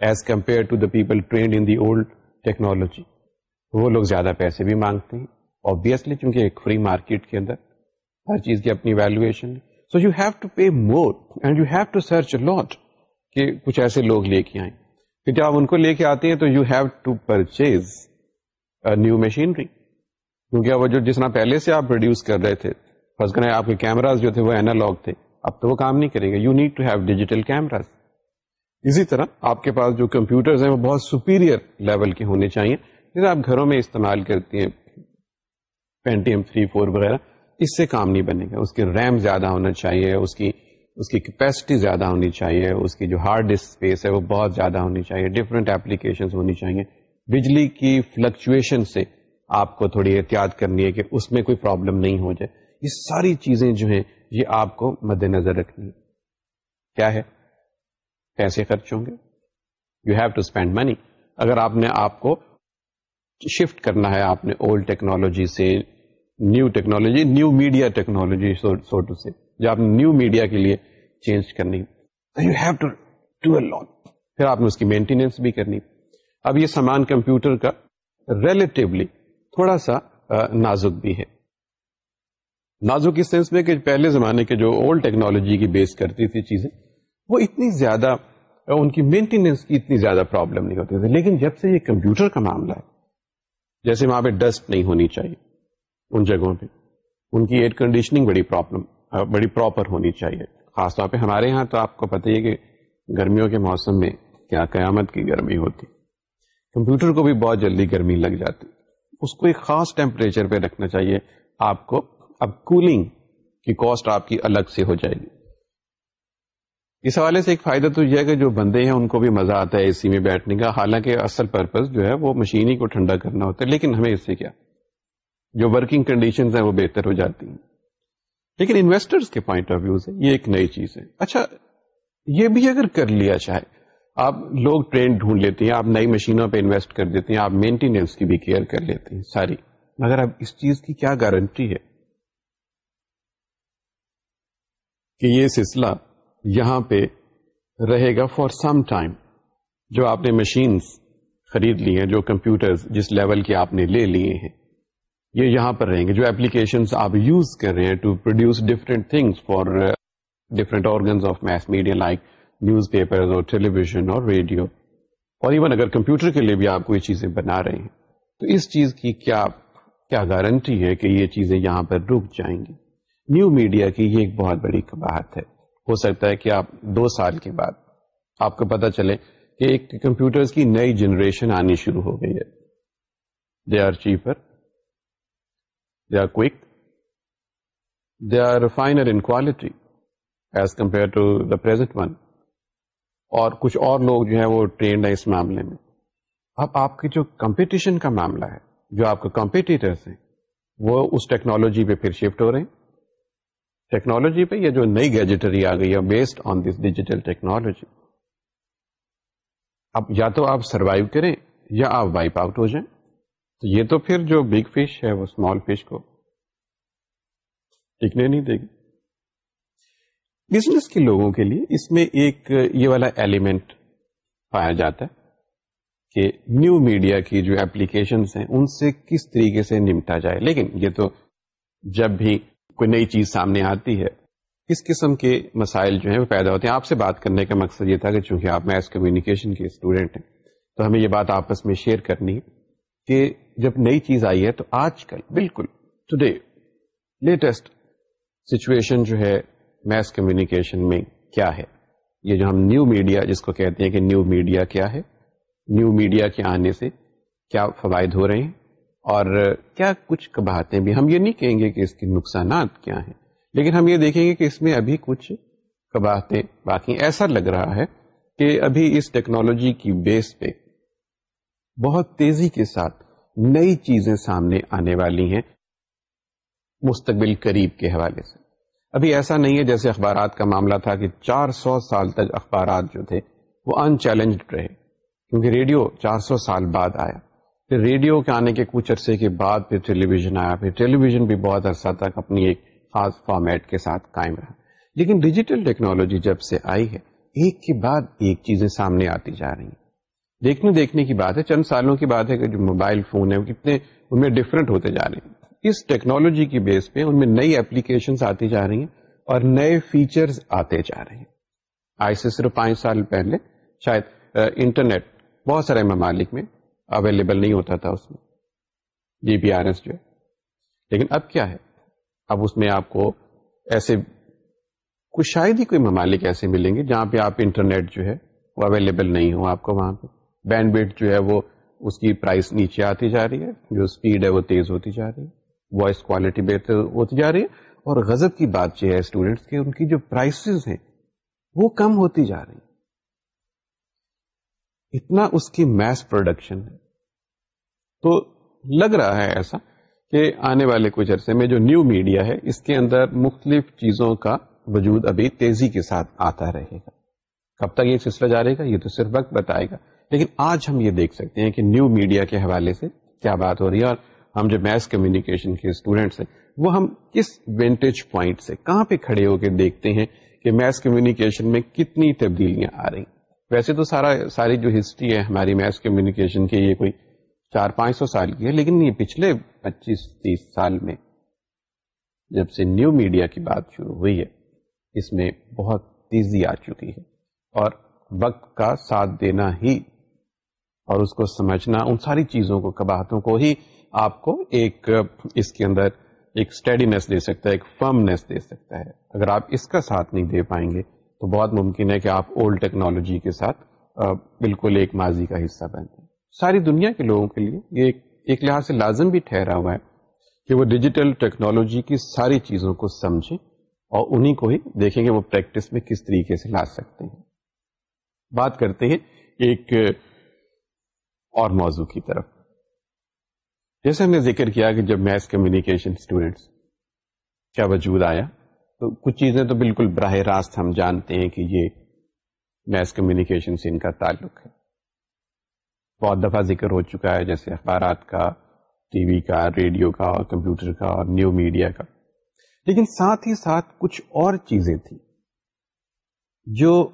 as compare to the people trained in the old technology وہ لوگ زیادہ پیسے بھی مانگتے ہیں۔ آبیسلی چونکہ ایک فری مارکیٹ کے اندر ہر چیز کی اپنی valuation so you have to pay more and you have to search lot کہ کچھ ایسے لوگ لے کے آئیں۔ پھر جب آپ ان کو لے کے آتے ہیں تو you have to purchase new machinery کیونکہ وہ جو جس طرح پہلے سے آپ پروڈیوس کر رہے تھے، فرض کریں آپ کے کیمراز جو تھے وہ اینالاگ تھے۔ اب تو وہ کام نہیں کرے گا۔ You need to have digital cameras اسی طرح آپ کے پاس جو کمپیوٹر ہیں وہ بہت سپیریئر لیول کے ہونے چاہیے۔ جیسے آپ گھروں میں استعمال کرتی ہیں پینٹیم تھری فور وغیرہ، اس سے کام نہیں بنے گا۔ اس کی ریم زیادہ ہونا چاہیے، اس کی اس کی کیپیسٹی زیادہ ہونی چاہیے، اس کی جو ہارڈ ڈسک اسپیس ہے وہ بہت زیادہ ہونی چاہیے ڈفرینٹ ایپلیکیشن ہونی چاہیے۔ بجلی کی فلکچویشن سے آپ کو تھوڑی احتیاط کرنی ہے کہ اس میں کوئی پرابلم نہیں ہو جائے۔ یہ ساری چیزیں جو ہیں، یہ آپ کو مد نظر رکھنی ہے کیا ہے؟ پیسے خرچ ہوں گے۔ You have to spend money اگر آپ نے آپ کو شفٹ کرنا ہے، آپ نے اولڈ ٹیکنالوجی سے new technology new media technology so to say جو آپ نے نیو میڈیا کے لیے چینج کرنی۔ You have to do a long پھر آپ نے اس کی مینٹیننس بھی کرنی۔ اب یہ سامان کمپیوٹر کا ریلیٹیولی تھوڑا سا نازک بھی ہے۔ نازک اس سینس میں کہ پہلے زمانے کے جو اولڈ ٹیکنالوجی کی بیس کرتی تھی چیزیں وہ اتنی زیادہ ان کی مینٹیننس کی اتنی زیادہ پرابلم نہیں ہوتی تھی۔ لیکن جب سے یہ کمپیوٹر کا معاملہ ہے جیسے وہاں پہ ڈسٹ نہیں ہونی چاہیے ان جگہوں پہ ان کی ایئر کنڈیشننگ بڑی پرابلم بڑی پراپر ہونی چاہیے۔ خاص طور پہ ہمارے یہاں تو آپ کو پتہ ہی ہے کہ گرمیوں کے موسم میں کیا قیامت کی گرمی ہوتی۔ کمپیوٹر کو بھی بہت جلدی گرمی لگ جاتی۔ اس کو ایک خاص ٹیمپریچر پہ رکھنا چاہیے۔ آپ کو اب کولنگ کی کاسٹ آپ کی الگ سے ہو جائے گی۔ اس حوالے سے ایک فائدہ تو یہ ہے کہ جو بندے ہیں ان کو بھی مزہ آتا ہے اے سی میں بیٹھنے کا۔ حالانکہ اصل پرپز جو ہے وہ مشین ہی کو ٹھنڈا کرنا ہوتا ہے۔ لیکن ہمیں اس سے کیا؟ جو ورکنگ کنڈیشن ہیں وہ بہتر ہو جاتی ہیں۔ لیکن انویسٹرز کے پوائنٹ آف ویو سے یہ ایک نئی چیز ہے۔ اچھا یہ بھی اگر کر لیا چاہے آپ لوگ ٹرین ڈھونڈ لیتے ہیں، آپ نئی مشینوں پہ انویسٹ کر دیتے ہیں، آپ مینٹیننس کی بھی کیئر کر لیتے ہیں، ساری۔ مگر اب اس چیز کی کیا گارنٹی ہے؟ کہ یہ سلسلہ یہاں پہ رہے گا فار سم ٹائم جو آپ نے مشینس خرید لی ہیں، جو کمپیوٹر جس لیول کے آپ نے لے لیے ہیں۔ یہ یہاں پر رہیں گے، جو اپلیکیشن آپ یوز کر رہے ہیں to produce different things for different organs of mass media like newspaper اور ٹیلی ویژن اور ریڈیو اور ایون اگر کمپیوٹر کے لیے بھی آپ کوئی چیزیں بنا رہے ہیں، تو اس چیز کی کیا کیا گارنٹی ہے کہ یہ چیزیں یہاں پر رک جائیں گی؟ نیو میڈیا کی یہ ایک بہت بڑی بات ہے۔ ہو سکتا ہے کہ آپ دو سال کے بعد آپ کو پتا چلے کہ ایک کمپیوٹر کی نئی جنریشن آنی شروع ہو گئی ہے۔ They are cheaper they are cool they are finer in quality as compared to the present one اور کچھ اور لوگ جو ہے وہ ٹرینڈ ہے اس معاملے میں۔ اب آپ کی جو کمپٹیشن کا معاملہ ہے، جو آپ کے کمپیٹیٹرس ہیں، وہ اس ٹیکنالوجی پہ پھر شفٹ ہو رہے ہیں۔ ٹیکنالوجی پہ یہ جو نئی گیجٹری آ گئی ہے based on this digital technology اب یا تو آپ سروائو کریں یا آپ وائپ آؤٹ ہو جائیں۔ تو یہ تو پھر جو بگ فش ہے وہ اسمال فش کو ٹکنے نہیں دے گی۔ بزنس کے لوگوں کے لیے اس میں ایک یہ والا ایلیمنٹ پایا جاتا ہے کہ نیو میڈیا کی جو اپلیکیشنس ہیں ان سے کس طریقے سے نمٹا جائے۔ لیکن یہ تو جب بھی کوئی نئی چیز سامنے آتی ہے کس قسم کے مسائل جو ہیں وہ پیدا ہوتے ہیں۔ آپ سے بات کرنے کا مقصد یہ تھا کہ چونکہ آپ میس کمیونیکیشن کے اسٹوڈینٹ ہیں، تو ہمیں یہ بات آپس میں شیئر کرنی ہے کہ جب نئی چیز آئی ہے تو آج کل، بالکل ٹوڈے لیٹسٹ سچویشن جو ہے میس کمیونیکیشن میں کیا ہے؟ یہ جو ہم نیو میڈیا جس کو کہتے ہیں کہ نیو میڈیا کیا ہے؟ نیو میڈیا کے آنے سے کیا فوائد ہو رہے ہیں؟ اور کیا کچھ کباہتے بھی؟ ہم یہ نہیں کہیں گے کہ اس کے نقصانات کیا ہیں، لیکن ہم یہ دیکھیں گے کہ اس میں ابھی کچھ کباہتے باقی ایسا لگ رہا ہے کہ ابھی اس ٹیکنالوجی کی بیس پہ بہت تیزی کے ساتھ نئی چیزیں سامنے آنے والی ہیں مستقبل قریب کے حوالے سے۔ ابھی ایسا نہیں ہے جیسے اخبارات کا معاملہ تھا کہ چار سو سال تک اخبارات جو تھے وہ ان چیلنجڈ رہے، کیونکہ ریڈیو چار سو سال بعد آیا۔ پھر ریڈیو کے آنے کے کچھ عرصے کے بعد پھر ٹیلی ویژن آیا، پھر ٹیلی ویژن بھی بہت عرصہ تک اپنی ایک خاص فارمیٹ کے ساتھ قائم رہا۔ لیکن ڈیجیٹل ٹیکنالوجی جب سے آئی ہے، ایک کے بعد ایک چیزیں سامنے آتی جا رہی ہیں۔ دیکھنے دیکھنے کی بات ہے، چند سالوں کی بات ہے کہ جو موبائل فون ہے وہ کتنے ان میں ڈفرینٹ ہوتے جا رہے ہیں۔ اس ٹیکنالوجی کی بیس پہ ان میں نئی اپلیکیشن آتی جا رہی ہیں اور نئے فیچرز آتے جا رہے ہیں۔ آج سے صرف پانچ سال پہلے شاید انٹرنیٹ بہت سارے ممالک میں اویلیبل نہیں ہوتا تھا اس میں۔ جی پی آر ایس جو ہے۔ لیکن اب کیا ہے؟ اب اس میں آپ کو ایسے کچھ شاید ہی کوئی ممالک ایسے ملیں گے جہاں پہ آپ انٹرنیٹ جو ہے، وہ اویلیبل نہیں ہو آپ کو وہاں پہ۔ بینڈ بیٹ جو ہے وہ اس کی پرائس نیچے آتی جا رہی ہے، جو اسپیڈ ہے وہ تیز ہوتی جا رہی ہے وائس کوالٹی بہتر ہوتی جا رہی ہے اور غزب کی بات یہ ہے اسٹوڈینٹس کے ان کی جو پرائسز ہیں وہ کم ہوتی جا رہی اتنا اس کی میس پروڈکشن ہے۔ تو لگ رہا ہے ایسا کہ آنے والے کچھ عرصے میں جو نیو میڈیا ہے، اس کے اندر مختلف چیزوں کا وجود ابھی تیزی کے ساتھ آتا رہے گا۔ کب تک یہ سلسلہ جارے گا؟ یہ تو صرف وقت بتائے گا۔ لیکن آج ہم یہ دیکھ سکتے ہیں کہ نیو میڈیا کے حوالے سے کیا بات ہو رہی ہے اور ہم جو میس کمیونیکیشن کے اسٹوڈینٹس ہیں، وہ ہم کس وینٹیج پوائنٹ سے، کہاں پہ کھڑے ہو کے دیکھتے ہیں کہ میس کمیونیکیشن میں کتنی تبدیلیاں آ رہی ویسے تو سارا ساری جو ہسٹری ہے ہماری میس کمیونیکیشن کی، یہ کوئی چار پانچ سو سال کی ہے، لیکن یہ پچھلے پچیس تیس سال میں جب سے نیو میڈیا کی بات شروع ہوئی ہے، اس میں بہت تیزی آ چکی ہے اور وقت کا ساتھ دینا ہی اور اس کو سمجھنا، ان ساری چیزوں کو، کباہتوں کو ہی آپ کو ایک، اس کے اندر ایک اسٹڈینس دے سکتا ہے، ایک فرمنیس دے سکتا ہے۔ اگر آپ اس کا ساتھ نہیں دے پائیں گے تو بہت ممکن ہے کہ آپ اولڈ ٹیکنالوجی کے ساتھ بالکل ایک ماضی کا حصہ بنتے ہیں ساری دنیا کے لوگوں کے لیے یہ ایک لحاظ سے لازم بھی ٹھہرا ہوا ہے کہ وہ ڈیجیٹل ٹیکنالوجی کی ساری چیزوں کو سمجھیں اور انہیں کو ہی دیکھیں گے وہ پریکٹس میں کس طریقے سے لا سکتے ہیں۔ بات کرتے ہیں ایک اور موضوع کی طرف۔ جیسے ہم نے ذکر کیا کہ جب میتھس کمیونیکیشن اسٹوڈینٹس کیا وجود آیا، تو کچھ چیزیں تو بالکل براہ راست ہم جانتے ہیں کہ یہ میتھس کمیونیکیشن سے ان کا تعلق ہے۔ بہت دفعہ ذکر ہو چکا ہے جیسے اخبارات کا، ٹی وی کا، ریڈیو کا، اور کمپیوٹر کا، اور نیو میڈیا کا۔ لیکن ساتھ ہی ساتھ کچھ اور چیزیں تھیں جو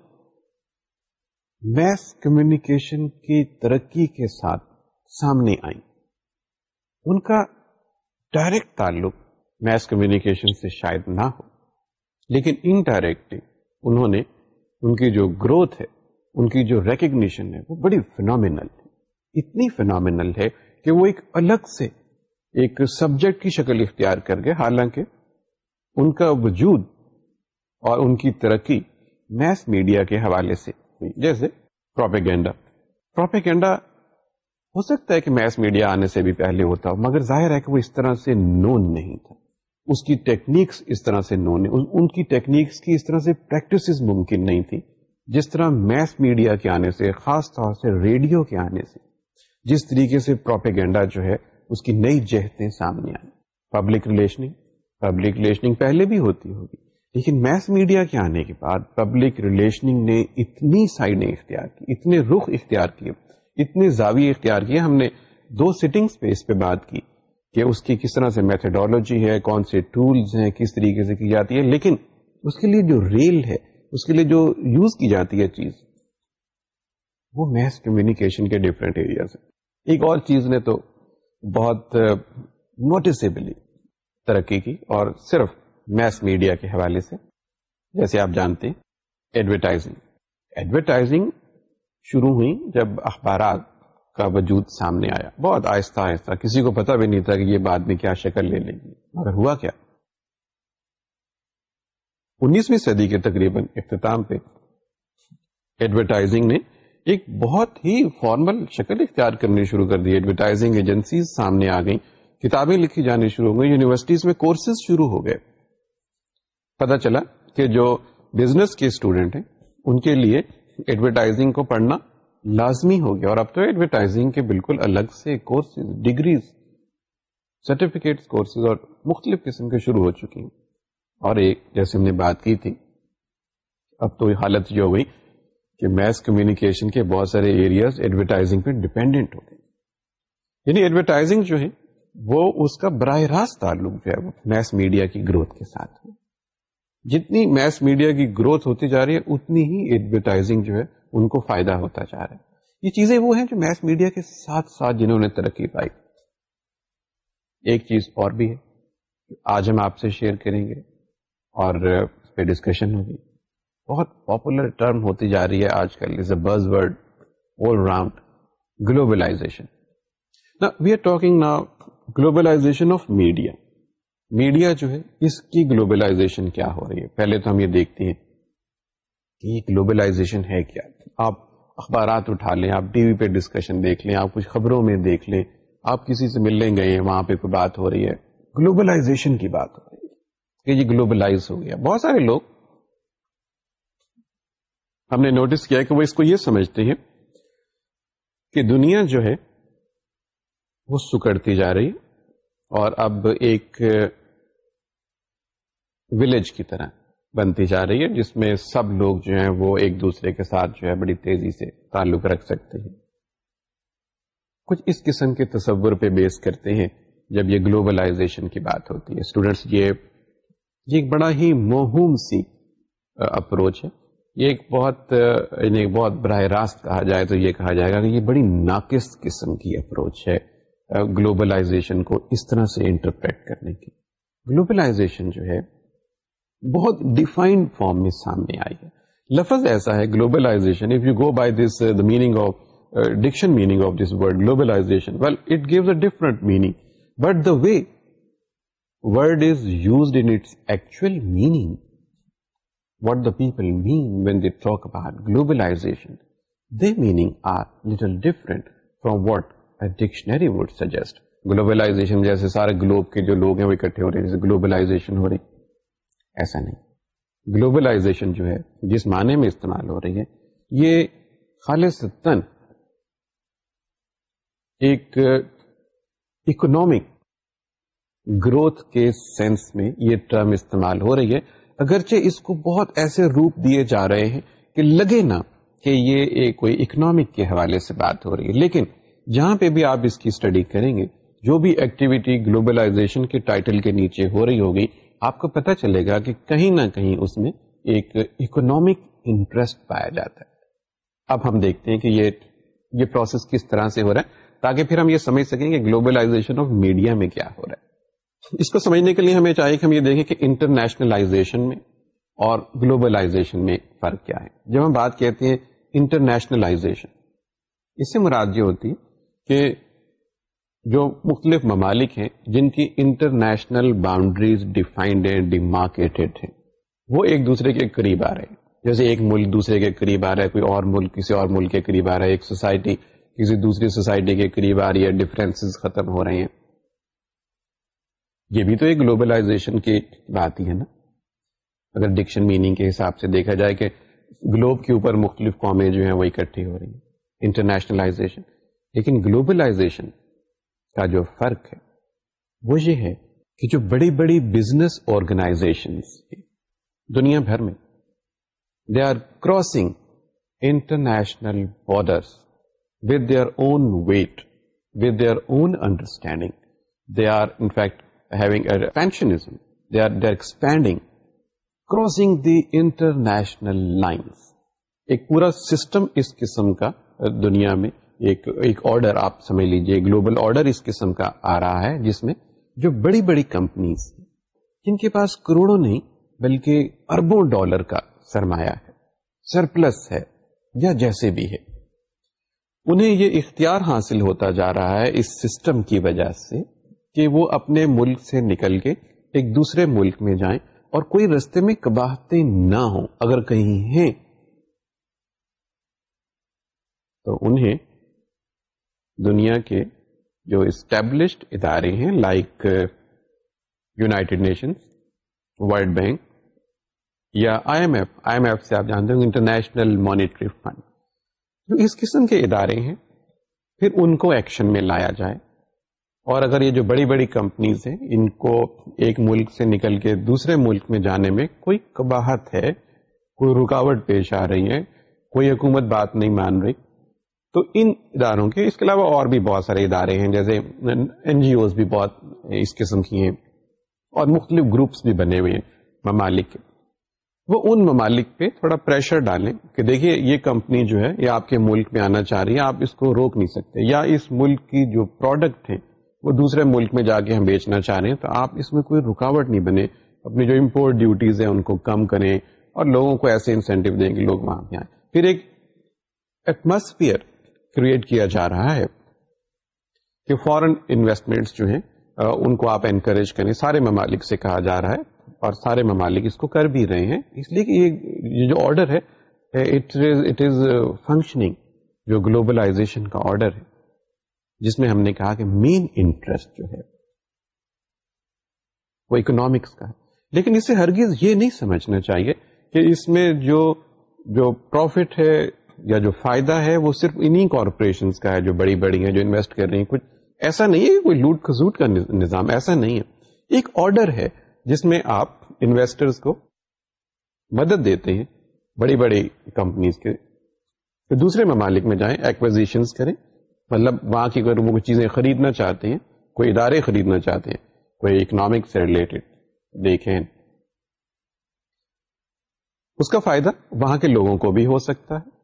میس کمیونیکیشن کی ترقی کے ساتھ سامنے آئیں۔ ان کا ڈائریکٹ تعلق میس کمیونیکیشن سے شاید نہ ہو، لیکن انڈائریکٹ انہوں نے ان کی جو گروتھ ہے، ان کی جو ریکگنیشن ہے، وہ بڑی فینومینل ہے۔ اتنی فینومینل ہے کہ وہ ایک الگ سے ایک سبجیکٹ کی شکل اختیار کر گئے۔ حالانکہ ان کا وجود اور ان کی ترقی میس میڈیا کے حوالے سے جیسے پروپیگینڈا پروپیگینڈا ہو سکتا ہے کہ میس میڈیا آنے سے بھی پہلے ہوتا ہو، مگر ظاہر ہے کہ وہ اس طرح سے نون نہیں تھا۔ اس کی ٹیکنیکس اس طرح سے نون ان کی ٹیکنیکس کی اس طرح سے پریکٹس ممکن نہیں تھی۔ جس طرح میس میڈیا کے آنے سے، خاص طور سے ریڈیو کے آنے سے، جس طریقے سے پروپیگنڈا جو ہے، اس کی نئی جہتیں سامنے آئی پبلک ریلیشننگ پبلک ریلیشننگ پہلے بھی ہوتی ہوگی۔ لیکن میس میڈیا کے آنے کے بعد پبلک ریلیشننگ نے اتنی سائڈیں اختیار کی، اتنے رخ اختیار کیے، اتنے زاویے اختیار کیے، ہم نے دو سٹنگس پہ پہ بات کی کہ اس کی کس طرح سے میتھڈالوجی ہے، کون سے ٹولز ہیں، کس طریقے سے کی جاتی ہے، لیکن اس کے لیے جو ریل ہے، اس کے لیے جو یوز کی جاتی ہے چیز، وہ میس کمیونیکیشن کے ڈفرینٹ ایریاز ہیں۔ ایک اور چیز نے تو بہت uh, نوٹسبلی ترقی کی اور صرف میس میڈیا کے حوالے سے، جیسے آپ جانتے ہیں ایڈورٹائزنگ ایڈورٹائزنگ شروع ہوئی جب اخبارات کا وجود سامنے آیا۔ بہت آہستہ آہستہ، کسی کو پتا بھی نہیں تھا کہ یہ بعد میں کیا شکل لے لے گی۔ مگر ہوا کیا؟ انیسویں صدی کے تقریباً اختتام پہ ایڈورٹائزنگ نے ایک بہت ہی فارمل شکل اختیار کرنی شروع کر دی۔ ایڈورٹائزنگ ایجنسیز سامنے آ گئی کتابیں لکھی جانی شروع ہو گئی یونیورسٹیز میں کورسز شروع ہو گئے۔ پتا چلا کہ جو بزنس کے اسٹوڈینٹ ہیں، ان کے لیے ایڈورٹائزنگ کو پڑھنا لازمی ہو گیا۔ اور اب تو ایڈورٹائزنگ کے بالکل الگ سے کورسز ڈگریز سرٹیفکیٹ کورسز اور مختلف قسم کے شروع ہو چکی ہیں۔ اور ایک، جیسے ہم نے بات کی تھی، اب تو حالت یہ ہو گئی کہ میس کمیونیکیشن کے بہت سارے ایریاز ایڈورٹائزنگ پہ ڈپینڈنٹ ہو گئے۔ یعنی ایڈورٹائزنگ جو ہے، وہ اس کا براہ راست تعلق جو ہے، وہ میس میڈیا کی گروتھ کے ساتھ ہے۔ جتنی میس میڈیا کی گروتھ ہوتی جا رہی ہے، اتنی ہی ایڈورٹائزنگ جو ہے، ان کو فائدہ ہوتا جا رہا ہے۔ یہ چیزیں وہ ہیں جو میس میڈیا کے ساتھ ساتھ جنہوں نے ترقی پائی۔ ایک چیز اور بھی ہے، آج ہم آپ سے شیئر کریں گے اور اس پہ ڈسکشن ہوگی۔ بہت پاپولر ٹرم ہوتی جا رہی ہے آج کل is a buzz word all round globalization we are talking نا گلوبلائزیشن آف میڈیا میڈیا جو ہے، اس کی گلوبلائزیشن کیا ہو رہی ہے؟ پہلے تو ہم یہ دیکھتے ہیں کہ یہ گلوبلائزیشن ہے کیا؟ آپ اخبارات اٹھا لیں، آپ ٹی وی پہ ڈسکشن دیکھ لیں، آپ کچھ خبروں میں دیکھ لیں، آپ کسی سے ملنے گئے ہیں، وہاں پہ کوئی بات ہو رہی ہے۔ گلوبلائزیشن کی بات ہو رہی ہے کہ یہ گلوبلائز ہو گیا۔ بہت سارے لوگ ہم نے نوٹس کیا کہ وہ اس کو یہ سمجھتے ہیں کہ دنیا جو ہے، وہ سکڑتی جا رہی اور اب ایک ولیج کی طرح بنتی جا رہی ہے، جس میں سب لوگ جو ہیں وہ ایک دوسرے کے ساتھ جو ہے بڑی تیزی سے تعلق رکھ سکتے ہیں۔ کچھ اس قسم کے تصور پہ بیس کرتے ہیں جب یہ گلوبلائزیشن کی بات ہوتی ہے۔ اسٹوڈینٹس یہ یہ ایک بڑا ہی موہوم سی اپروچ ہے۔ یہ ایک بہت یعنی بہت براہ راست کہا جائے تو یہ کہا جائے گا کہ یہ بڑی ناقص قسم کی اپروچ ہے۔ گلوبلائزیشن کو اس طرح سے انٹرپریٹ کرنے کی۔ گلوبلائزیشن جو ہے بہت ڈیفائنڈ فارم میں سامنے آئی ہے۔ لفظ ایسا ہے globalization if you go by this the meaning of diction meaning of this word globalization well it gives a different meaning but the way word is used in its actual meaning what the people mean when they talk about globalization, their meaning are little different from what a dictionary would suggest. Globalization جیسے سارے Globe کے جو لوگ ہیں وہ اکٹھے ہو رہے ہیں، جیسے گلوبلائزیشن ہو رہی۔ ایسا نہیں۔ گلوبلائزیشن جو ہے، جس معنی میں استعمال ہو رہی ہے، یہ خالص تن ایک اکنامک گروتھ کے سینس میں یہ ٹرم استعمال ہو رہی ہے۔ اگرچہ اس کو بہت ایسے روپ دیے جا رہے ہیں کہ لگے نا کہ یہ ایک کوئی اکنامک کے حوالے سے بات ہو رہی ہے، لیکن جہاں پہ بھی آپ اس کی اسٹڈی کریں گے، جو بھی ایکٹیویٹی گلوبلائزیشن کے ٹائٹل کے نیچے ہو رہی ہوگی، آپ کو پتہ چلے گا کہ کہیں نہ کہیں اس میں ایک اکنامک انٹرسٹ پایا جاتا ہے۔ اب ہم دیکھتے ہیں کہ یہ یہ پروسیس کس طرح سے ہو رہا ہے، تاکہ پھر ہم یہ سمجھ سکیں کہ گلوبلائزیشن آف میڈیا میں کیا ہو رہا ہے۔ اس کو سمجھنے کے لیے ہمیں چاہیے کہ ہم یہ دیکھیں کہ انٹرنیشنلائزیشن میں اور گلوبلائزیشن میں فرق کیا ہے۔ جب ہم بات کہتے ہیں انٹرنیشنلائزیشن اس سے مراد یہ ہوتی ہے کہ جو مختلف ممالک ہیں جن کی انٹرنیشنل باؤنڈریز ڈیفائنڈ ہیں، ڈیمارکیٹڈ ہیں، وہ ایک دوسرے کے قریب آ رہے ہیں۔ جیسے ایک ملک دوسرے کے قریب آ رہا ہے، کوئی اور ملک کسی اور ملک کے قریب آ رہا ہے، ایک سوسائٹی کسی دوسری سوسائٹی کے قریب آ رہی ہے ڈفرینس ختم ہو رہے ہیں۔ یہ بھی تو ایک گلوبلائزیشن کی بات ہی ہے نا۔ اگر ڈکشن میننگ کے حساب سے دیکھا جائے کہ گلوب کے اوپر مختلف قومیں جو ہیں وہ اکٹھی ہو رہی ہیں۔ انٹرنیشنلائزیشن لیکن گلوبلائزیشن کا جو فرق ہے وہ یہ ہے کہ جو بڑی بڑی بزنس آرگنائزیشن دنیا بھر میں they are crossing international borders with their own wit with their own understanding they are in fact having a expansionism. They are, they are crossing the international lines ایک پورا سسٹم اس قسم کا دنیا میں ایک ایک آرڈر آپ سمجھ لیجیے گلوبل آرڈر اس قسم کا آ رہا ہے جس میں جو بڑی بڑی کمپنیز جن کے پاس کروڑوں نہیں بلکہ اربوں ڈالر کا سرمایہ ہے سرپلس ہے یا جیسے بھی ہے۔ انہیں یہ اختیار حاصل ہوتا جا رہا ہے اس سسٹم کی وجہ سے کہ وہ اپنے ملک سے نکل کے ایک دوسرے ملک میں جائیں اور کوئی رستے میں کباہتے نہ ہوں، اگر کہیں ہیں۔ تو انہیں دنیا کے جو اسٹیبلشڈ ادارے ہیں like United Nations World Bank یا I M F I M F سے آپ جانتے ہوں انٹرنیشنل مانیٹری فنڈ جو اس قسم کے ادارے ہیں، پھر ان کو ایکشن میں لایا جائے۔ اور اگر یہ جو بڑی بڑی کمپنیز ہیں، ان کو ایک ملک سے نکل کے دوسرے ملک میں جانے میں کوئی کباہت ہے، کوئی رکاوٹ پیش آ رہی ہے، کوئی حکومت بات نہیں مان رہی تو ان اداروں کے، اس کے علاوہ اور بھی بہت سارے ادارے ہیں، جیسے این جی اوز بھی بہت اس قسم کی ہیں اور مختلف گروپس بھی بنے ہوئے ہیں، ممالک کے۔ وہ ان ممالک پہ تھوڑا پریشر ڈالیں کہ دیکھیے یہ کمپنی جو ہے، یہ آپ کے ملک میں آنا چاہ رہی ہے، آپ اس کو روک نہیں سکتے، یا اس ملک کی جو پروڈکٹ ہے وہ دوسرے ملک میں جا کے ہم بیچنا چاہ رہے ہیں، تو آپ اس میں کوئی رکاوٹ نہیں بنے، اپنی جو امپورٹ ڈیوٹیز ہیں، ان کو کم کریں اور لوگوں کو ایسے انسینٹیو دیں گے لوگ وہاں پہ آئیں۔ پھر ایک ایٹماسفیئر کریٹ کیا جا رہا ہے کہ فورن انویسٹمنٹس جو ہیں ان کو آپ انکریج کریں۔ سارے ممالک سے کہا جا رہا ہے اور سارے ممالک اس کو کر بھی رہے ہیں۔ اس لیے کہ یہ جو آرڈر ہے اٹ از فنکشننگ جو گلوبلائزیشن کا آرڈر ہے۔ جس میں ہم نے کہا کہ مین انٹرسٹ جو ہے، وہ اکنامکس کا ہے۔ لیکن اسے ہرگز یہ نہیں سمجھنا چاہیے کہ اس میں جو جو پروفٹ ہے یا جو فائدہ ہے وہ صرف انہی کارپوریشن کا ہے جو بڑی بڑی ہیں جو انویسٹ کر رہی ہیں۔ کچھ ایسا نہیں ہے کوئی لوٹ کھسوٹ کا نظام، ایسا نہیں ہے۔ ایک آرڈر ہے جس میں آپ انویسٹرز کو مدد دیتے ہیں بڑی بڑی کمپنیز کے۔ دوسرے ممالک میں جائیں ایکوزیشن کریں۔ مطلب وہاں کی اگر وہ چیزیں خریدنا چاہتے ہیں، کوئی ادارے خریدنا چاہتے ہیں، کوئی اکنامک سے ریلیٹڈ دیکھیں۔ اس کا فائدہ وہاں کے لوگوں کو بھی ہو سکتا ہے۔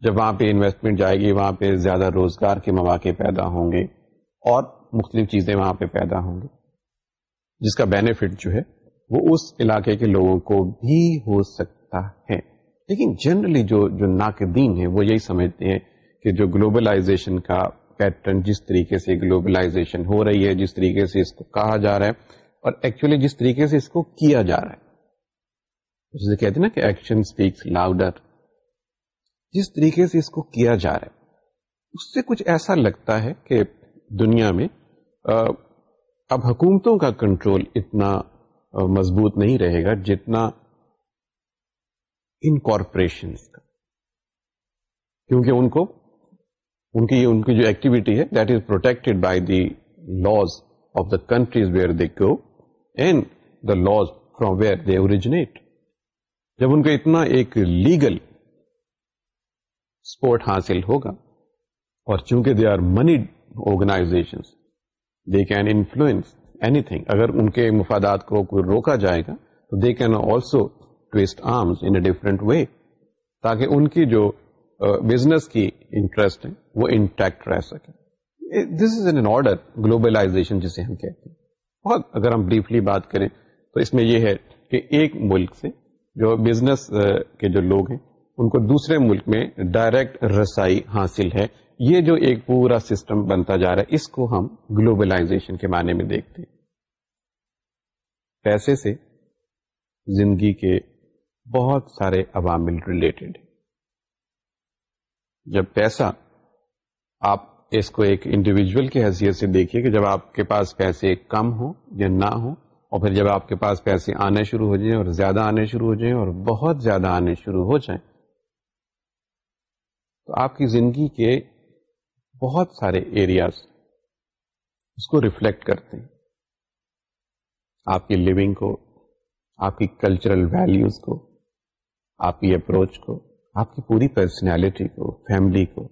جب وہاں پہ انویسٹمنٹ جائے گی، وہاں پہ زیادہ روزگار کے مواقع پیدا ہوں گے اور مختلف چیزیں وہاں پہ پیدا ہوں گی۔ جس کا بینیفٹ جو ہے، وہ اس علاقے کے لوگوں کو بھی ہو سکتا ہے۔ لیکن جنرلی جو جو ناقدین ہیں، وہ یہی سمجھتے ہیں کہ جو گلوبلائزیشن کا پیٹرن جس طریقے سے گلوبلائزیشن ہو رہی ہے، جس طریقے سے اس کو کہا جا رہا ہے اور ایکچولی جس طریقے سے اس کو کیا جا رہا ہے۔ جسے کہتے ہیں نا کہ ایکشن اسپیکس لاؤڈر جس طریقے سے اس کو کیا جا رہا ہے۔ اس سے کچھ ایسا لگتا ہے کہ دنیا میں اب حکومتوں کا کنٹرول اتنا مضبوط نہیں رہے گا جتنا ان کارپوریشن کا۔ کیونکہ ان کو، ان کی ان کی جو ایکٹیویٹی ہے that is protected by the laws of the countries where they go and the laws from where they originate جب ان کا اتنا ایک لیگل سپورٹ حاصل ہوگا۔ اور چونکہ they are many organization they can influence anything اگر ان کے مفادات کو کوئی روکا جائے گا، تو they can also twist arms in different way تاکہ ان کی جو بزنس کی انٹرسٹ ہے، وہ انٹیکٹ رہ سکے۔ This is an order globalization جسے ہم کہتے ہیں۔ بہت، اگر ہم بریفلی بات کریں، تو اس میں یہ ہے کہ ایک ملک سے جو بزنس کے جو لوگ ہیں ان کو دوسرے ملک میں ڈائریکٹ رسائی حاصل ہے۔ یہ جو ایک پورا سسٹم بنتا جا رہا ہے، اس کو ہم گلوبلائزیشن کے معنی میں دیکھتے ہیں۔ پیسے سے زندگی کے بہت سارے عوامل ریلیٹڈ جب پیسہ آپ اس کو ایک انڈیویجل کی حیثیت سے دیکھیے کہ جب آپ کے پاس پیسے کم ہوں یا نہ ہوں، اور پھر جب آپ کے پاس پیسے آنے شروع ہو جائیں اور زیادہ آنے شروع ہو جائیں اور بہت زیادہ آنے شروع ہو جائیں تو آپ کی زندگی کے بہت سارے ایریاز اس کو ریفلیکٹ کرتے ہیں۔ آپ کی لیونگ کو، آپ کی کلچرل ویلیوز کو، آپ کی اپروچ کو، آپ کی پوری پرسنالٹی کو فیملی کو،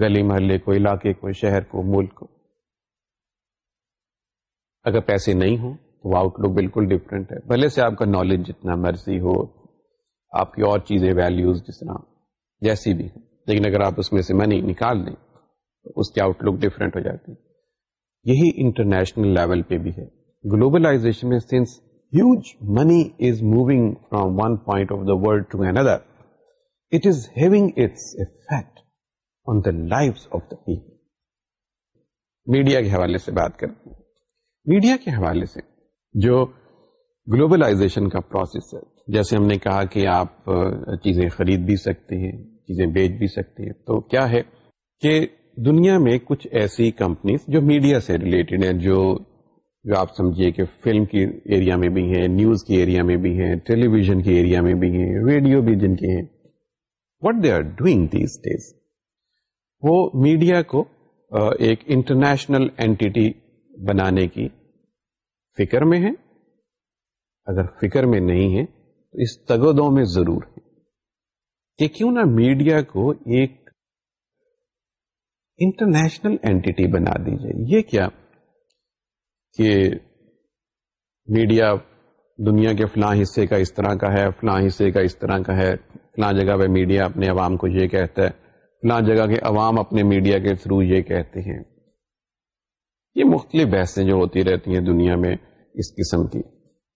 گلی محلے کو، علاقے کو، شہر کو، ملک کو۔ اگر پیسے نہیں ہوں تو وہ آؤٹ لک بالکل ڈفرینٹ ہے۔ بھلے سے آپ کا نالج جتنا مرضی ہو، آپ کی اور چیزیں ویلوز جس طرح، جیسی بھی لیکن اگر آپ اس میں سے منی نکال دیں تو اس کی آؤٹ لک ڈفرینٹ ہو جاتی یہی انٹرنیشنل لیول پہ بھی ہے۔ گلوبلائزیشن میں sense huge money is moving from one point of the world to another it is having its effect on the life of the people media کے حوالے سے بات کرتے ہیں۔ میڈیا کے حوالے سے جو گلوبلائزیشن کا پروسیس ہے، جیسے ہم نے کہا کہ آپ چیزیں خرید بھی سکتے ہیں۔ چیزیں بیچ بھی سکتے ہیں۔ تو کیا ہے کہ دنیا میں کچھ ایسی کمپنیز جو میڈیا سے ریلیٹڈ ہیں، جو جو آپ سمجھیے کہ فلم کی ایریا میں بھی ہیں، نیوز کی ایریا میں بھی ہیں ٹیلی ویژن کی ایریا میں بھی ہیں، ریڈیو بھی جن کے ہیں۔ What they are doing these days وہ میڈیا کو ایک انٹرنیشنل اینٹی بنانے کی فکر میں ہے اگر فکر میں نہیں ہے تو اس تگودوں میں ضرور۔ کہ کیوں نہ میڈیا کو ایک انٹرنیشنل اینٹی بنا دی جائے یہ کیا کہ میڈیا دنیا کے فلاں حصے کا اس طرح کا ہے، فلاں حصے کا اس طرح کا ہے، فلاں جگہ پہ میڈیا اپنے عوام کو یہ کہتا ہے، فلاں جگہ کے عوام اپنے میڈیا کے تھرو یہ کہتے ہیں۔ یہ مختلف بحثیں جو ہوتی رہتی ہیں دنیا میں اس قسم کی،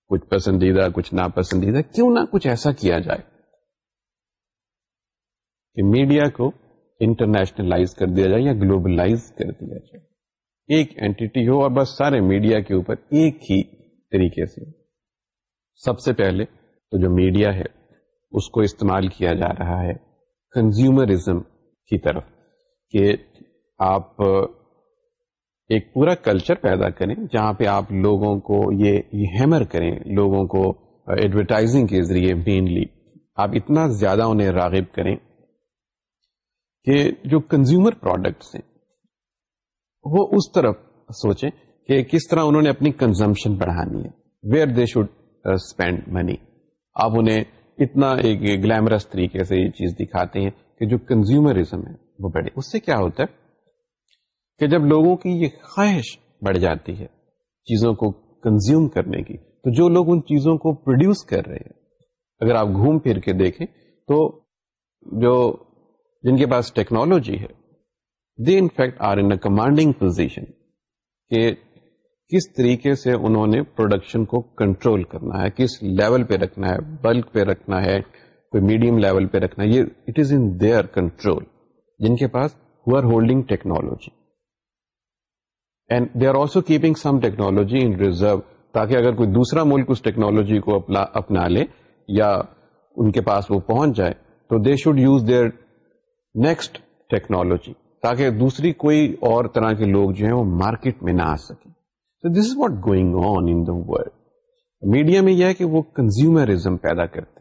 کچھ پسندیدہ، کچھ ناپسندیدہ، کیوں نہ کچھ ایسا کیا جائے۔ کہ میڈیا کو انٹرنیشنلائز کر دیا جائے یا گلوبلائز کر دیا جائے۔ ایک اینٹی ہو اور بس سارے میڈیا کے اوپر ایک ہی طریقے سے۔ سب سے پہلے تو جو میڈیا ہے، اس کو استعمال کیا جا رہا ہے کنزیومرزم کی طرف، کہ آپ ایک پورا کلچر پیدا کریں جہاں پہ آپ لوگوں کو یہ ہیمر کریں، لوگوں کو ایڈورٹائزنگ کے ذریعے مینلی آپ اتنا زیادہ انہیں راغب کریں کہ جو کنزیومر پروڈکٹس ہیں، وہ اس طرف سوچیں کہ کس طرح انہوں نے اپنی کنزمپشن بڑھانی ہے where they should spend money آپ انہیں اتنا ایک گلیمرس طریقے سے یہ چیز دکھاتے ہیں کہ جو کنزیومرزم ہے، وہ بڑھے. اس سے کیا ہوتا ہے کہ جب لوگوں کی یہ خواہش بڑھ جاتی ہے چیزوں کو کنزیوم کرنے کی، تو جو لوگ ان چیزوں کو پروڈیوس کر رہے ہیں، اگر آپ گھوم پھر کے دیکھیں، تو جو جن کے پاس ٹیکنالوجی ہے they in fact are in commanding position کہ کس طریقے سے انہوں نے پروڈکشن کو کنٹرول کرنا ہے، کس لیول پہ رکھنا ہے بلک پہ رکھنا ہے، کوئی میڈیم لیول پہ رکھنا ہے، یہ it is in their control جن کے پاس who are holding technology and they are also keeping some technology in reserve تاکہ اگر کوئی دوسرا ملک اس ٹیکنالوجی کو اپنا لے یا ان کے پاس وہ پہنچ جائے، تو they should use their next technology تاکہ دوسری کوئی اور طرح کے لوگ جو ہیں وہ مارکیٹ میں نہ آ سکیں۔ تو this is what going on in the world media میں یہ ہے کہ وہ کنزیومرزم پیدا کرتے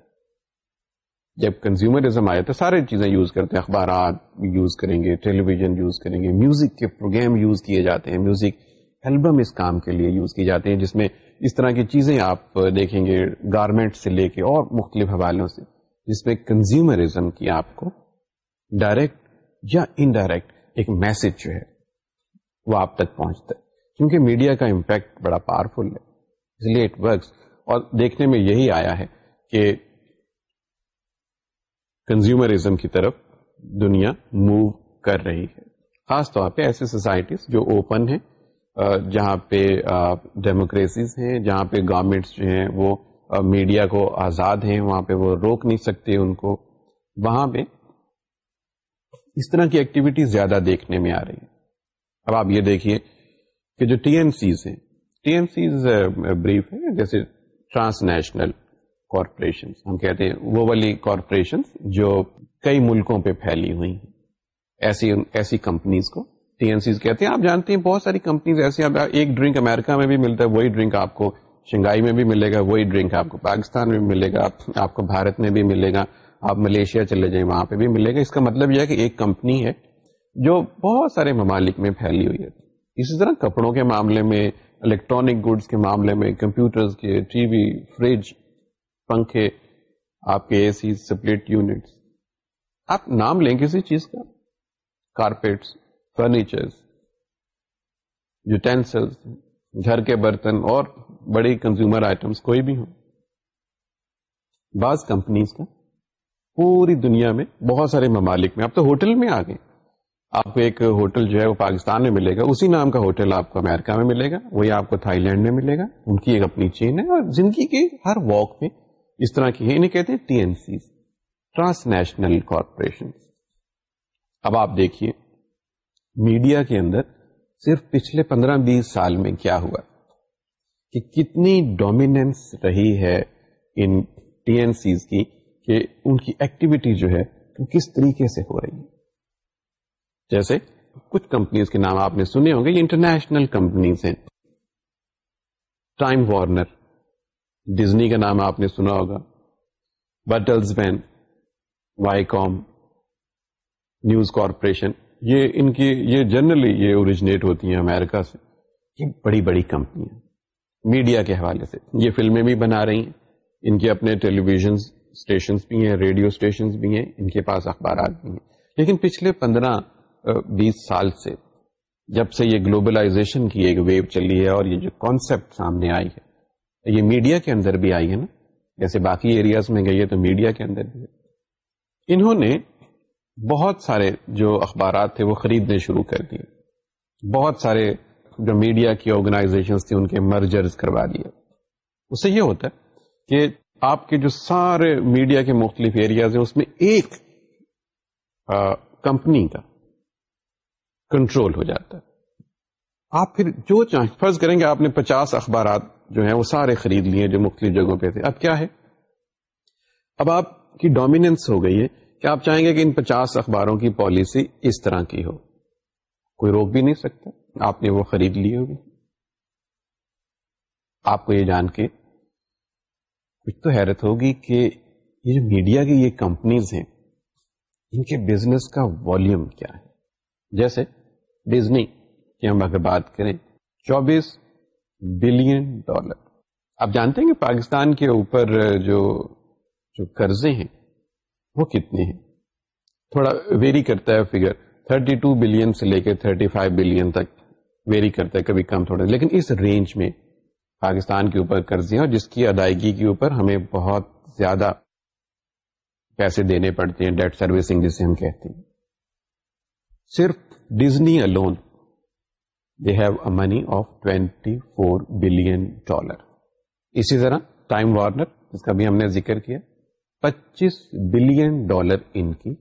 جب کنزیومرزم آئے تو سارے چیزیں یوز کرتے ہیں۔ اخبارات یوز کریں گے ٹیلی ویژن یوز کریں گے۔ میوزک کے پروگرام یوز کیے جاتے ہیں۔ میوزک البم اس کام کے لیے یوز کی جاتے ہیں، جس میں اس طرح کی چیزیں آپ دیکھیں گے گارمنٹ سے لے کے اور مختلف حوالوں سے، جس میں کنزیومرزم کی آپ کو ڈائریکٹ یا انڈائریکٹ ایک میسج جو ہے وہ آپ تک پہنچتا ہے۔ کیونکہ میڈیا کا امپیکٹ بڑا پاورفل ہے، اس لیے اٹ ورکس اور دیکھنے میں یہی آیا ہے کہ کنزیومرزم کی طرف دنیا موو کر رہی ہے۔ خاص طور پہ ایسی سوسائٹیز جو اوپن ہیں جہاں پہ ڈیموکریسیز ہیں، جہاں پہ گورمنٹس جو ہیں، وہ میڈیا کو آزاد ہیں، وہاں پہ وہ روک نہیں سکتے ان کو۔ وہاں پہ اس طرح کی ایکٹیویٹی زیادہ دیکھنے میں آ رہی ہے اب آپ یہ دیکھیے کہ جو ٹی این سیز ہیں ٹی این سیز بریف ہے، جیسے ٹرانس نیشنل کارپوریشن ہم کہتے ہیں وہ والی کارپوریشن جو کئی ملکوں پہ پھیلی ہوئی ہیں۔ ایسی ایسی کمپنیز کو ٹی این سیز کہتے ہیں۔ آپ جانتے ہیں بہت ساری کمپنیز ایسی ایک ڈرنک امریکہ میں بھی ملتا ہے، وہی ڈرنک آپ کو شنگائی میں بھی ملے گا، وہی ڈرنک آپ کو پاکستان میں بھی ملے گا، آپ کو بھارت میں بھی ملے گا۔ آپ ملیشیا چلے جائیں، وہاں پہ بھی ملے گا۔ اس کا مطلب یہ ہے کہ ایک کمپنی ہے جو بہت سارے ممالک میں پھیلی ہوئی ہے۔ اسی طرح کپڑوں کے معاملے میں الیکٹرانک گڈس کے معاملے میں کمپیوٹر کے، ٹی وی فریج پنکھے، آپ کے اے سی سپلٹ یونٹس آپ نام لیں کسی چیز کا؟ کارپیٹس فرنیچر یوٹینسل گھر کے برتن اور بڑی کنزیومر آئٹمس کوئی بھی ہوں۔ بعض کمپنیز کا پوری دنیا میں بہت سارے ممالک میں، اب تو ہوٹل میں آ گئے۔ آپ کو ایک ہوٹل جو ہے وہ پاکستان میں ملے گا، اسی نام کا ہوٹل آپ کو امیرکا میں ملے گا، وہی آپ کو تھائی لینڈ میں ملے گا۔ ان کی ایک اپنی چین ہے اور زندگی کے ہر واک میں اس طرح کی ہے انہیں کہتے ہیں T N C transnational corporation اب آپ دیکھیے، میڈیا کے اندر صرف پچھلے پندرہ بیس سال میں کیا ہوا کہ کتنی ڈومیننس رہی ہے ان ٹی این سیز کی۔ کہ ان کی ایکٹیویٹی جو ہے وہ کس طریقے سے ہو رہی ہے۔ جیسے کچھ کمپنیز کے نام آپ نے سنے ہوں گے، یہ انٹرنیشنل کمپنیز ہیں۔ ٹائم وارنر ڈزنی کا نام آپ نے سنا ہوگا۔ بٹلز وین وائی کام نیوز کارپوریشن یہ ان کی، یہ جنرلی یہ اوریجنیٹ ہوتی ہیں امیرکا سے۔ یہ بڑی بڑی کمپنیاں میڈیا کے حوالے سے۔ یہ فلمیں بھی بنا رہی ہیں۔ ان کے اپنے ٹیلی ویژن اسٹیشنس بھی ہیں ریڈیو اسٹیشنس بھی ہیں، ان کے پاس اخبارات بھی ہیں۔ لیکن پچھلے پندرہ بیس سال سے جب سے یہ گلوبلائزیشن کی ایک ویو چلی ہے اور یہ جو کانسیپٹ سامنے آئی ہے، یہ میڈیا کے اندر بھی آئی ہے نا۔ جیسے باقی ایریاز میں گئی ہے تو میڈیا کے اندر بھی۔ ہے انہوں نے بہت سارے جو اخبارات تھے وہ خریدنے شروع کر دیے۔ بہت سارے جو میڈیا کی آرگنائزیشن تھے ان کے مرجرز کروا دیے۔ اس سے یہ ہوتا ہے کہ آپ کے جو سارے میڈیا کے مختلف ایریاز ہیں، اس میں ایک کمپنی کا کنٹرول ہو جاتا ہے۔ آپ پھر جو چاہیں، فرض کریں گے آپ نے پچاس اخبارات جو ہیں، وہ سارے خرید لیے جو مختلف جگہوں پہ تھے۔ اب کیا ہے؟ اب آپ کی ڈومیننس ہو گئی ہے کہ آپ چاہیں گے کہ ان پچاس اخباروں کی پالیسی اس طرح کی ہو۔ کوئی روک بھی نہیں سکتا۔ آپ نے وہ خرید لی ہوگی۔ آپ کو یہ جان کے کچھ تو حیرت ہوگی کہ یہ جو میڈیا کی یہ کمپنیز ہیں، ان کے بزنس کا والیوم کیا ہے؟ جیسے ڈزنی کی ہم اگر بات کریں، چوبیس بلین ڈالر۔ آپ جانتے ہیں کہ پاکستان کے اوپر جو جو قرضے ہیں، وہ کتنے ہیں؟ تھوڑا ویری کرتا ہے فگر 32 بلین سے لے کے 35 بلین تک ویری کرتا ہے، کبھی کم تھوڑا، لیکن اس رینج میں پاکستان کے اوپر قرضے ہیں جس کی ادائیگی کے اوپر ہمیں بہت زیادہ پیسے دینے پڑتے ہیں ڈیٹ سروسنگ جسے ہم کہتے ہیں۔ صرف Disney alone they have a money of twenty four billion dollar اسی طرح ٹائم وارنر جس کا بھی ہم نے ذکر کیا، پچیس بلین ڈالر ان کی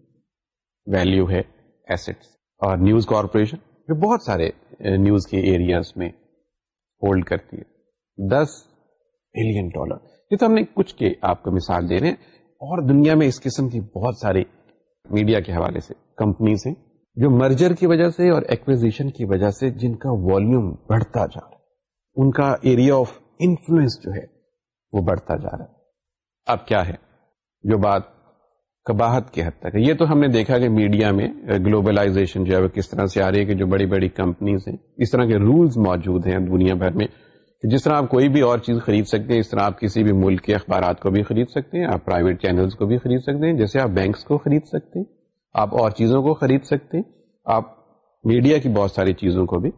ویلو ہے ایسٹس اور نیوز کارپوریشن جو بہت سارے eh, نیوز کے ایریاز میں ہولڈ کرتی ہے۔ دس بلین ڈالر۔ یہ تو ہم نے کچھ کے آپ کو مثال دے رہے ہیں۔ اور دنیا میں اس قسم کی بہت ساری میڈیا کے حوالے سے کمپنیز ہیں جو مرجر کی وجہ سے اور ایکویزیشن کی وجہ سے جن کا والیوم بڑھتا جا رہا ہے۔ ان کا ایریا آف انفلوئنس جو ہے وہ بڑھتا جا رہا ہے۔ اب کیا ہے؟ جو بات کباہت کی حد تک ہے۔ یہ تو ہم نے دیکھا کہ میڈیا میں گلوبلائزیشن جو ہے وہ کس طرح سے آ رہی ہے کہ جو بڑی بڑی کمپنیز ہیں، اس طرح کے رولز موجود ہیں دنیا بھر میں۔ جس طرح آپ کوئی بھی اور چیز خرید سکتے ہیں، اس طرح آپ کسی بھی ملک کے اخبارات کو بھی خرید سکتے ہیں، آپ پرائیویٹ چینلز کو بھی خرید سکتے ہیں، جیسے آپ بینکس کو خرید سکتے ہیں، آپ اور چیزوں کو خرید سکتے ہیں، آپ میڈیا کی بہت ساری چیزوں کو بھی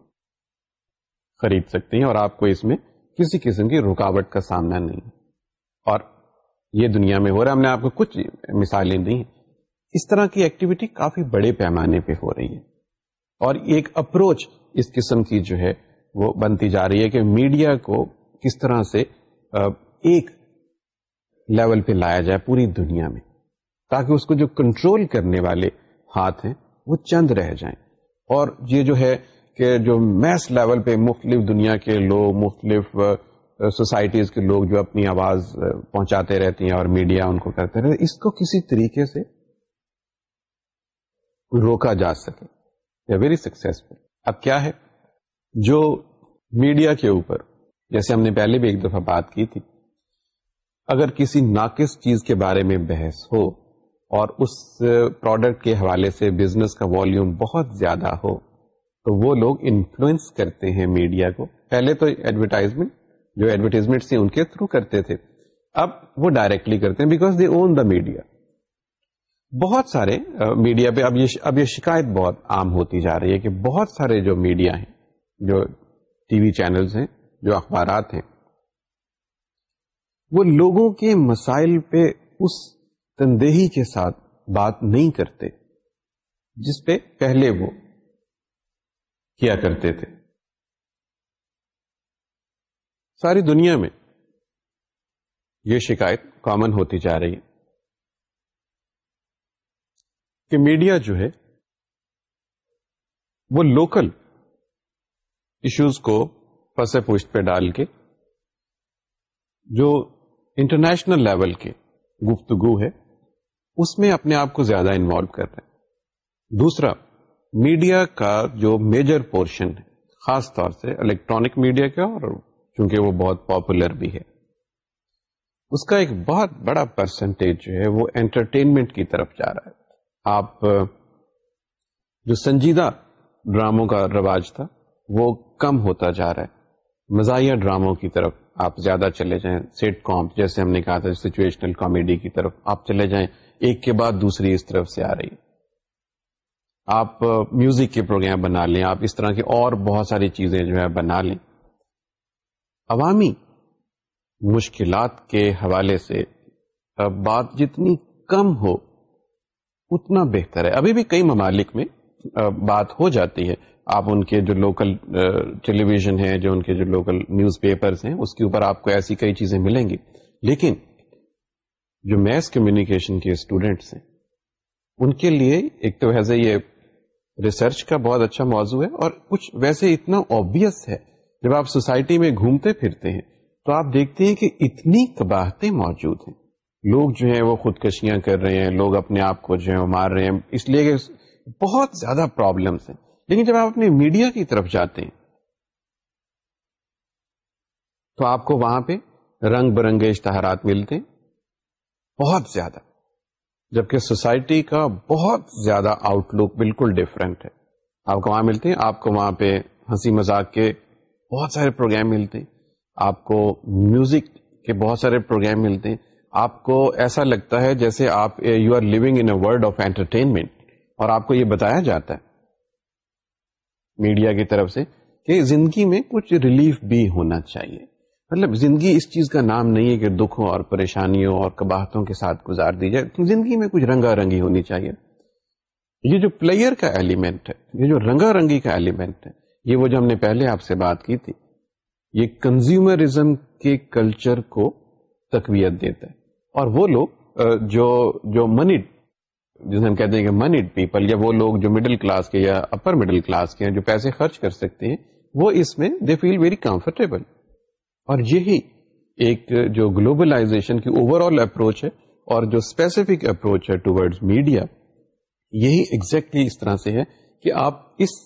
خرید سکتے ہیں اور آپ کو اس میں کسی قسم کی رکاوٹ کا سامنا نہیں اور یہ دنیا میں ہو رہا ہے، ہم نے آپ کو کچھ مثالیں دی ہیں۔ اس طرح کی ایکٹیویٹی کافی بڑے پیمانے پہ ہو رہی ہے اور ایک اپروچ اس قسم کی جو ہے وہ بنتی جا رہی ہے کہ میڈیا کو کس طرح سے ایک لیول پہ لایا جائے پوری دنیا میں، تاکہ اس کو جو کنٹرول کرنے والے ہاتھ ہیں، وہ چند رہ جائیں۔ اور یہ جو ہے کہ جو میس لیول پہ مختلف دنیا کے لوگ، مختلف سوسائٹیز کے لوگ جو اپنی آواز پہنچاتے رہتے ہیں اور میڈیا ان کو کرتے رہتے اس کو کسی طریقے سے روکا جا سکے۔ ویری سکسیسفل اب کیا ہے؟ جو میڈیا کے اوپر، جیسے ہم نے پہلے بھی ایک دفعہ بات کی تھی، اگر کسی ناقص چیز کے بارے میں بحث ہو اور اس پروڈکٹ کے حوالے سے بزنس کا والیوم بہت زیادہ ہو، تو وہ لوگ انفلوئنس کرتے ہیں میڈیا کو۔ پہلے تو ایڈورٹائزمنٹ جو ایڈورٹیزمنٹ تھی ان کے تھرو کرتے تھے۔ اب وہ ڈائریکٹلی کرتے ہیں because they own the media بہت سارے میڈیا پہ اب یہ اب یہ شکایت بہت عام ہوتی جا رہی ہے کہ بہت سارے جو میڈیا ہیں جو ٹی وی چینلز ہیں، جو اخبارات ہیں، وہ لوگوں کے مسائل پہ اس تندہی کے ساتھ بات نہیں کرتے جس پہ پہلے وہ کیا کرتے تھے۔ ساری دنیا میں یہ شکایت کامن ہوتی جا رہی ہے کہ میڈیا جو ہے، وہ لوکل ایشوز کو پس پوشت پہ ڈال کے، جو انٹرنیشنل لیول کے گفتگو ہے، اس میں اپنے آپ کو زیادہ انوالو کر رہے ہیں۔ دوسرا میڈیا کا جو میجر پورشن ہے، خاص طور سے الیکٹرانک میڈیا کا، اور چونکہ وہ بہت پاپولر بھی ہے، اس کا ایک بہت بڑا پرسنٹیج جو ہے، وہ انٹرٹینمنٹ کی طرف جا رہا ہے۔ آپ، جو سنجیدہ ڈراموں کا رواج تھا، وہ کم ہوتا جا رہا ہے۔ مزاحیہ ڈراموں کی طرف آپ زیادہ چلے جائیں سیٹ کام جیسے ہم نے کہا تھا سچویشنل کامیڈی کی طرف آپ چلے جائیں، ایک کے بعد دوسری اس طرف سے آ رہی آپ میوزک کے پروگرام بنا لیں، آپ اس طرح کی اور بہت ساری چیزیں جو ہے بنا لیں۔ عوامی مشکلات کے حوالے سے بات جتنی کم ہو، اتنا بہتر ہے۔ ابھی بھی کئی ممالک میں بات ہو جاتی ہے۔ آپ ان کے جو لوکل ٹیلی ویژن ہے جو ان کے جو لوکل نیوز پیپرز ہیں، اس کے اوپر آپ کو ایسی کئی چیزیں ملیں گی۔ لیکن جو میس کمیونیکیشن کے اسٹوڈینٹس ہیں، ان کے لیے ایک تو ویسے یہ ریسرچ کا بہت اچھا موضوع ہے اور کچھ ویسے اتنا آبیس ہے۔ جب آپ سوسائٹی میں گھومتے پھرتے ہیں، تو آپ دیکھتے ہیں کہ اتنی کباہتیں موجود ہیں۔ لوگ جو ہیں وہ خودکشیاں کر رہے ہیں، لوگ اپنے آپ کو جو ہے وہ مار رہے ہیں۔ اس لیے کہ بہت زیادہ پرابلمس ہیں۔ لیکن جب آپ اپنے میڈیا کی طرف جاتے ہیں، تو آپ کو وہاں پہ رنگ برنگے اشتہارات ملتے ہیں۔ بہت زیادہ۔ جبکہ سوسائٹی کا بہت زیادہ آؤٹ لک بالکل ڈفرینٹ ہے۔ آپ کو وہاں ملتے ہیں، آپ کو وہاں پہ ہنسی مذاق کے بہت سارے پروگرام ملتے ہیں۔ آپ کو میوزک کے بہت سارے پروگرام ملتے ہیں۔ آپ کو ایسا لگتا ہے جیسے آپ you are living in world of entertainment اور آپ کو یہ بتایا جاتا ہے میڈیا کی طرف سے کہ زندگی میں کچھ ریلیف بھی ہونا چاہیے۔ مطلب زندگی اس چیز کا نام نہیں ہے کہ دکھوں اور پریشانیوں اور کباہتوں کے ساتھ گزار دی جائے زندگی میں کچھ رنگا رنگی ہونی چاہیے۔ یہ جو پلیئر کا ایلیمنٹ ہے، یہ جو رنگا رنگی کا ایلیمنٹ ہے، یہ وہ جو ہم نے پہلے آپ سے بات کی تھی، یہ کنزیومرزم کے کلچر کو تقویت دیتا ہے۔ اور وہ لوگ، جو جو منی جسے ہم کہتے ہیں کہ منیڈ پیپل یا وہ لوگ جو مڈل کلاس کے یا اپر مڈل کلاس کے ہیں، جو پیسے خرچ کر سکتے ہیں، وہ اس میں دے فیل ویری کمفرٹیبل اور یہی ایک جو گلوبلائزیشن کی اوور آل اپروچ ہے، اور جو اسپیسیفک اپروچ ہے ٹوڈ میڈیا یہی ایگزیکٹلی اس طرح سے ہے کہ آپ اس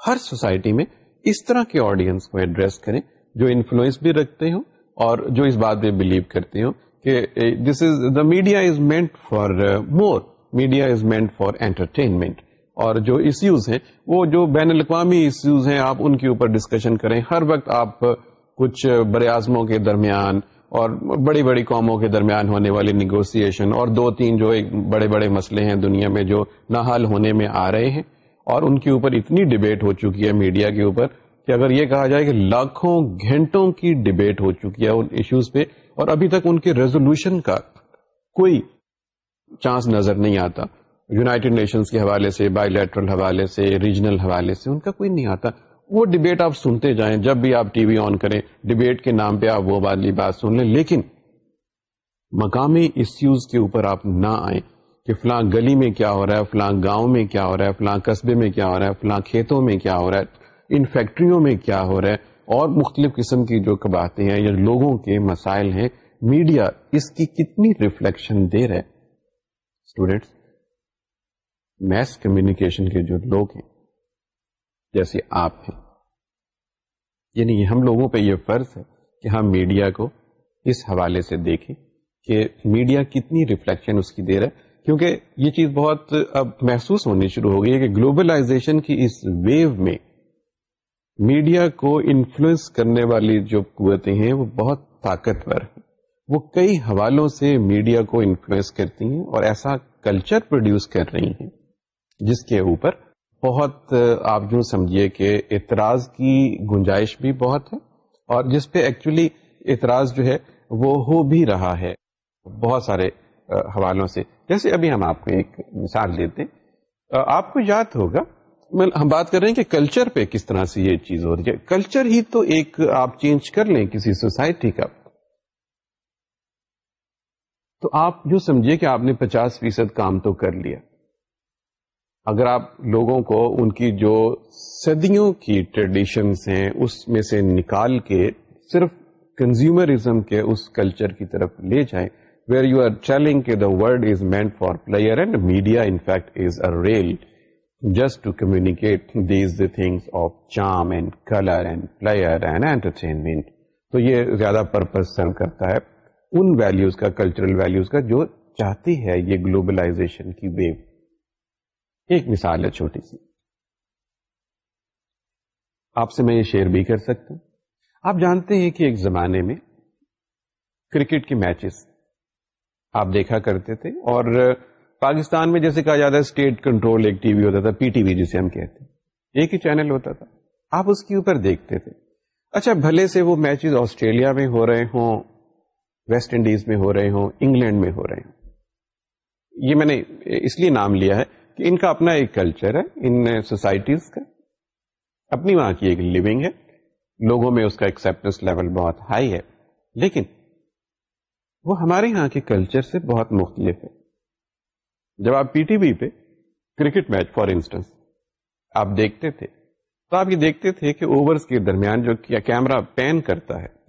ہر سوسائٹی میں اس طرح کے آڈینس کو ایڈریس کریں جو انفلوئنس بھی رکھتے ہوں اور جو اس بات پہ بلیو کرتے ہوں کہ this is the media is meant for more media is meant for entertainment اور جو ایشوز ہیں، وہ جو بین الاقوامی ایشوز ہیں، آپ ان کے اوپر ڈسکشن کریں۔ ہر وقت آپ کچھ بر اعظموں کے درمیان اور بڑی بڑی قوموں کے درمیان ہونے والی نیگوسیشن اور دو تین جو ایک بڑے بڑے مسئلے ہیں دنیا میں جو نہ حل ہونے میں آ رہے ہیں اور ان کے اوپر اتنی ڈبیٹ ہو چکی ہے میڈیا کے اوپر کہ اگر یہ کہا جائے کہ لاکھوں گھنٹوں کی ڈبیٹ ہو چکی ہے ان ایشوز پہ اور ابھی تک ان کے ریزولوشن کا کوئی چانس نظر نہیں آتا۔ یوناٹیڈ نیشنز کے حوالے سے بائی لیٹرل حوالے سے ریجنل حوالے سے ان کا کوئی نہیں آتا۔ وہ ڈبیٹ آپ سنتے جائیں، جب بھی آپ ٹی وی آن کریں ڈبیٹ کے نام پہ آپ وہ والی بات سن لیں۔ لیکن مقامی ایشوز کے اوپر آپ نہ آئیں کہ فلاں گلی میں کیا ہو رہا ہے، فلاں گاؤں میں کیا ہو رہا ہے، فلاں قصبے میں کیا ہو رہا ہے، فلاں کھیتوں میں کیا ہو رہا ہے، ان فیکٹریوں میں کیا ہو رہا ہے۔ اور مختلف قسم کی جو باتیں ہیں یا لوگوں کے مسائل ہیں میڈیا اس کی کتنی ریفلیکشن دے رہا ہے اسٹوڈینٹس میس کمیونیکیشن کے جو لوگ ہیں، جیسے آپ ہیں یعنی ہم لوگوں پہ یہ فرض ہے کہ ہم میڈیا کو اس حوالے سے دیکھیں کہ میڈیا کتنی ریفلیکشن اس کی دے رہا ہے۔ کیونکہ یہ چیز بہت اب محسوس ہونی شروع ہو گئی ہے کہ گلوبلائزیشن کی اس ویو میں میڈیا کو انفلوئنس کرنے والی جو قوتیں ہیں، وہ بہت طاقتور ہیں۔ وہ کئی حوالوں سے میڈیا کو انفلوئنس کرتی ہیں اور ایسا کلچر پروڈیوس کر رہی ہیں، جس کے اوپر بہت، آپ جو سمجھیے کہ اعتراض کی گنجائش بھی بہت ہے اور جس پہ ایکچولی اعتراض جو ہے وہ ہو بھی رہا ہے۔ بہت سارے حوالوں سے۔ جیسے ابھی ہم آپ کو ایک مثال دیتے ہیں۔ آپ کو یاد ہوگا ہم بات کر رہے ہیں کہ کلچر پہ کس طرح سے یہ چیز ہو رہی ہے۔ کلچر ہی تو ایک آپ چینج کر لیں کسی سوسائٹی کا۔ تو آپ جو سمجھے کہ آپ نے پچاس فیصد کام تو کر لیا۔ اگر آپ لوگوں کو ان کی جو صدیوں کی ٹریڈیشنس ہیں، اس میں سے نکال کے صرف کنزیومرزم کے اس کلچر کی طرف لے جائیں ویئر یو آر ٹیلنگ کہ the word is meant for player and media in fact is a real just to communicate these the things of charm and colour and player and entertainment تو یہ زیادہ purpose serve کرتا ہے۔ ان values کا cultural values کا جو چاہتی ہے یہ گلوبلائزیشن کی ویو۔ ایک مثال ہے چھوٹی سی۔ آپ سے میں یہ شیئر بھی کر سکتا ہوں۔ آپ جانتے ہیں کہ ایک زمانے میں کرکٹ کے میچز آپ دیکھا کرتے تھے اور پاکستان میں جیسے کہا جاتا ہے اسٹیٹ کنٹرول ایک ٹی وی ہوتا تھا پی ٹی وی جسے ہم کہتے ہیں۔ ایک ہی چینل ہوتا تھا۔ آپ اس کے اوپر دیکھتے تھے۔ اچھا بھلے سے وہ میچز آسٹریلیا میں ہو رہے ہوں ویسٹ انڈیز میں ہو رہے ہوں، انگلینڈ میں ہو رہے ہوں۔ یہ میں نے اس لیے نام لیا ہے کہ ان کا اپنا ایک کلچر ہے، ان سوسائٹیز کا۔ اپنی وہاں کی ایک لیونگ ہے۔ لوگوں میں اس کا ایکسپٹنس لیول بہت ہائی ہے۔ لیکن وہ ہمارے یہاں کے کلچر سے بہت مختلف ہے۔ جب آپ پی ٹی وی پہ کرکٹ میچ فار انسٹنس آپ دیکھتے تھے، تو آپ یہ دیکھتے تھے کہ اوورز کے درمیان جو کیمرہ پین کرتا ہے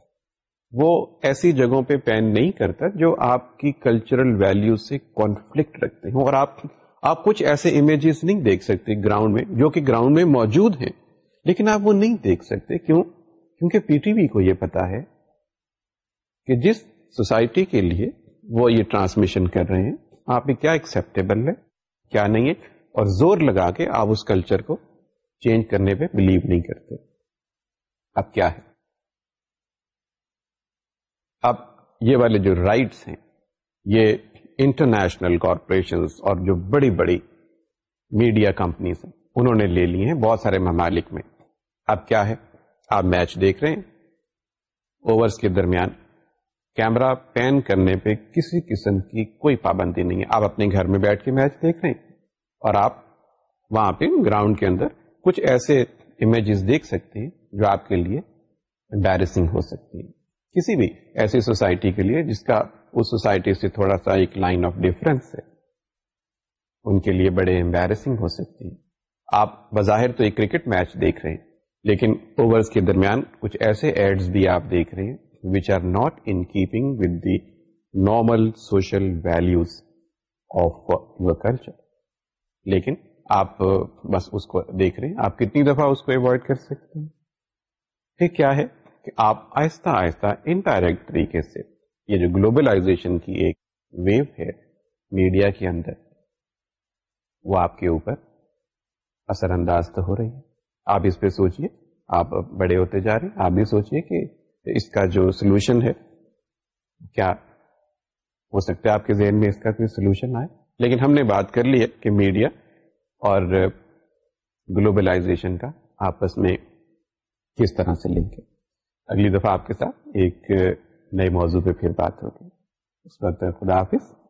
وہ ایسی جگہوں پہ پین نہیں کرتا جو آپ کی کلچرل ویلو سے کانفلکٹ رکھتے ہیں اور آپ آپ کچھ ایسے امیجز نہیں دیکھ سکتے گراؤنڈ میں جو کہ گراؤنڈ میں موجود ہیں، لیکن آپ وہ نہیں دیکھ سکتے، کیوں؟ کیونکہ پی ٹی وی کو یہ پتا ہے کہ جس سوسائٹی کے لیے وہ یہ ٹرانسمیشن کر رہے ہیں، آپ میں کیا ایکسپٹیبل ہے، کیا نہیں ہے، اور زور لگا کے آپ اس کلچر کو چینج کرنے پہ بلیو نہیں کرتے۔ اب کیا ہے؟ اب یہ والے جو رائٹس ہیں، یہ انٹرنیشنل کارپوریشن اور جو بڑی بڑی میڈیا کمپنیز ہیں، انہوں نے لے لی ہیں بہت سارے ممالک میں۔ اب کیا ہے؟ آپ میچ دیکھ رہے ہیں۔ اوورس کے درمیان کیمرہ پین کرنے پہ کسی قسم کی کوئی پابندی نہیں ہے۔ آپ اپنے گھر میں بیٹھ کے میچ دیکھ رہے ہیں اور آپ وہاں پہ گراؤنڈ کے اندر کچھ ایسے امیجز دیکھ سکتے ہیں جو آپ کے لیے امبیرسنگ ہو سکتی ہے کسی بھی ایسی سوسائٹی کے لیے جس کا اس سوسائٹی سے تھوڑا سا ایک لائن آف ڈفرنس ہے، ان کے لیے بڑے امبیرسنگ ہو سکتی ہے آپ بظاہر تو ایک کرکٹ میچ دیکھ رہے ہیں، لیکن اوورز کے درمیان کچھ ایسے ایڈز بھی آپ دیکھ رہے ہیں which are not in keeping with the normal social values of your culture لیکن آپ بس اس کو دیکھ رہے ہیں۔ آپ کتنی دفعہ اس کو اوائڈ کر سکتے ہیں؟ پھر کیا ہے؟ کہ آپ آہستہ آہستہ انڈائریکٹ طریقے سے یہ جو گلوبلائزیشن کی ایک ویو ہے میڈیا کے اندر، وہ آپ کے اوپر اثر انداز تو ہو رہی ہے۔ آپ اس پہ سوچئے، آپ بڑے ہوتے جا رہے ہیں، آپ بھی سوچئے کہ اس کا جو سولوشن ہے، کیا ہو سکتا ہے آپ کے ذہن میں اس کا کوئی سولوشن آئے؟ لیکن ہم نے بات کر لی ہے کہ میڈیا اور گلوبلائزیشن کا آپس میں کس طرح سے لنک ہے۔ اگلی دفعہ آپ کے ساتھ ایک نئے موضوع پہ پھر بات ہوگی۔ اس وقت خدا حافظ۔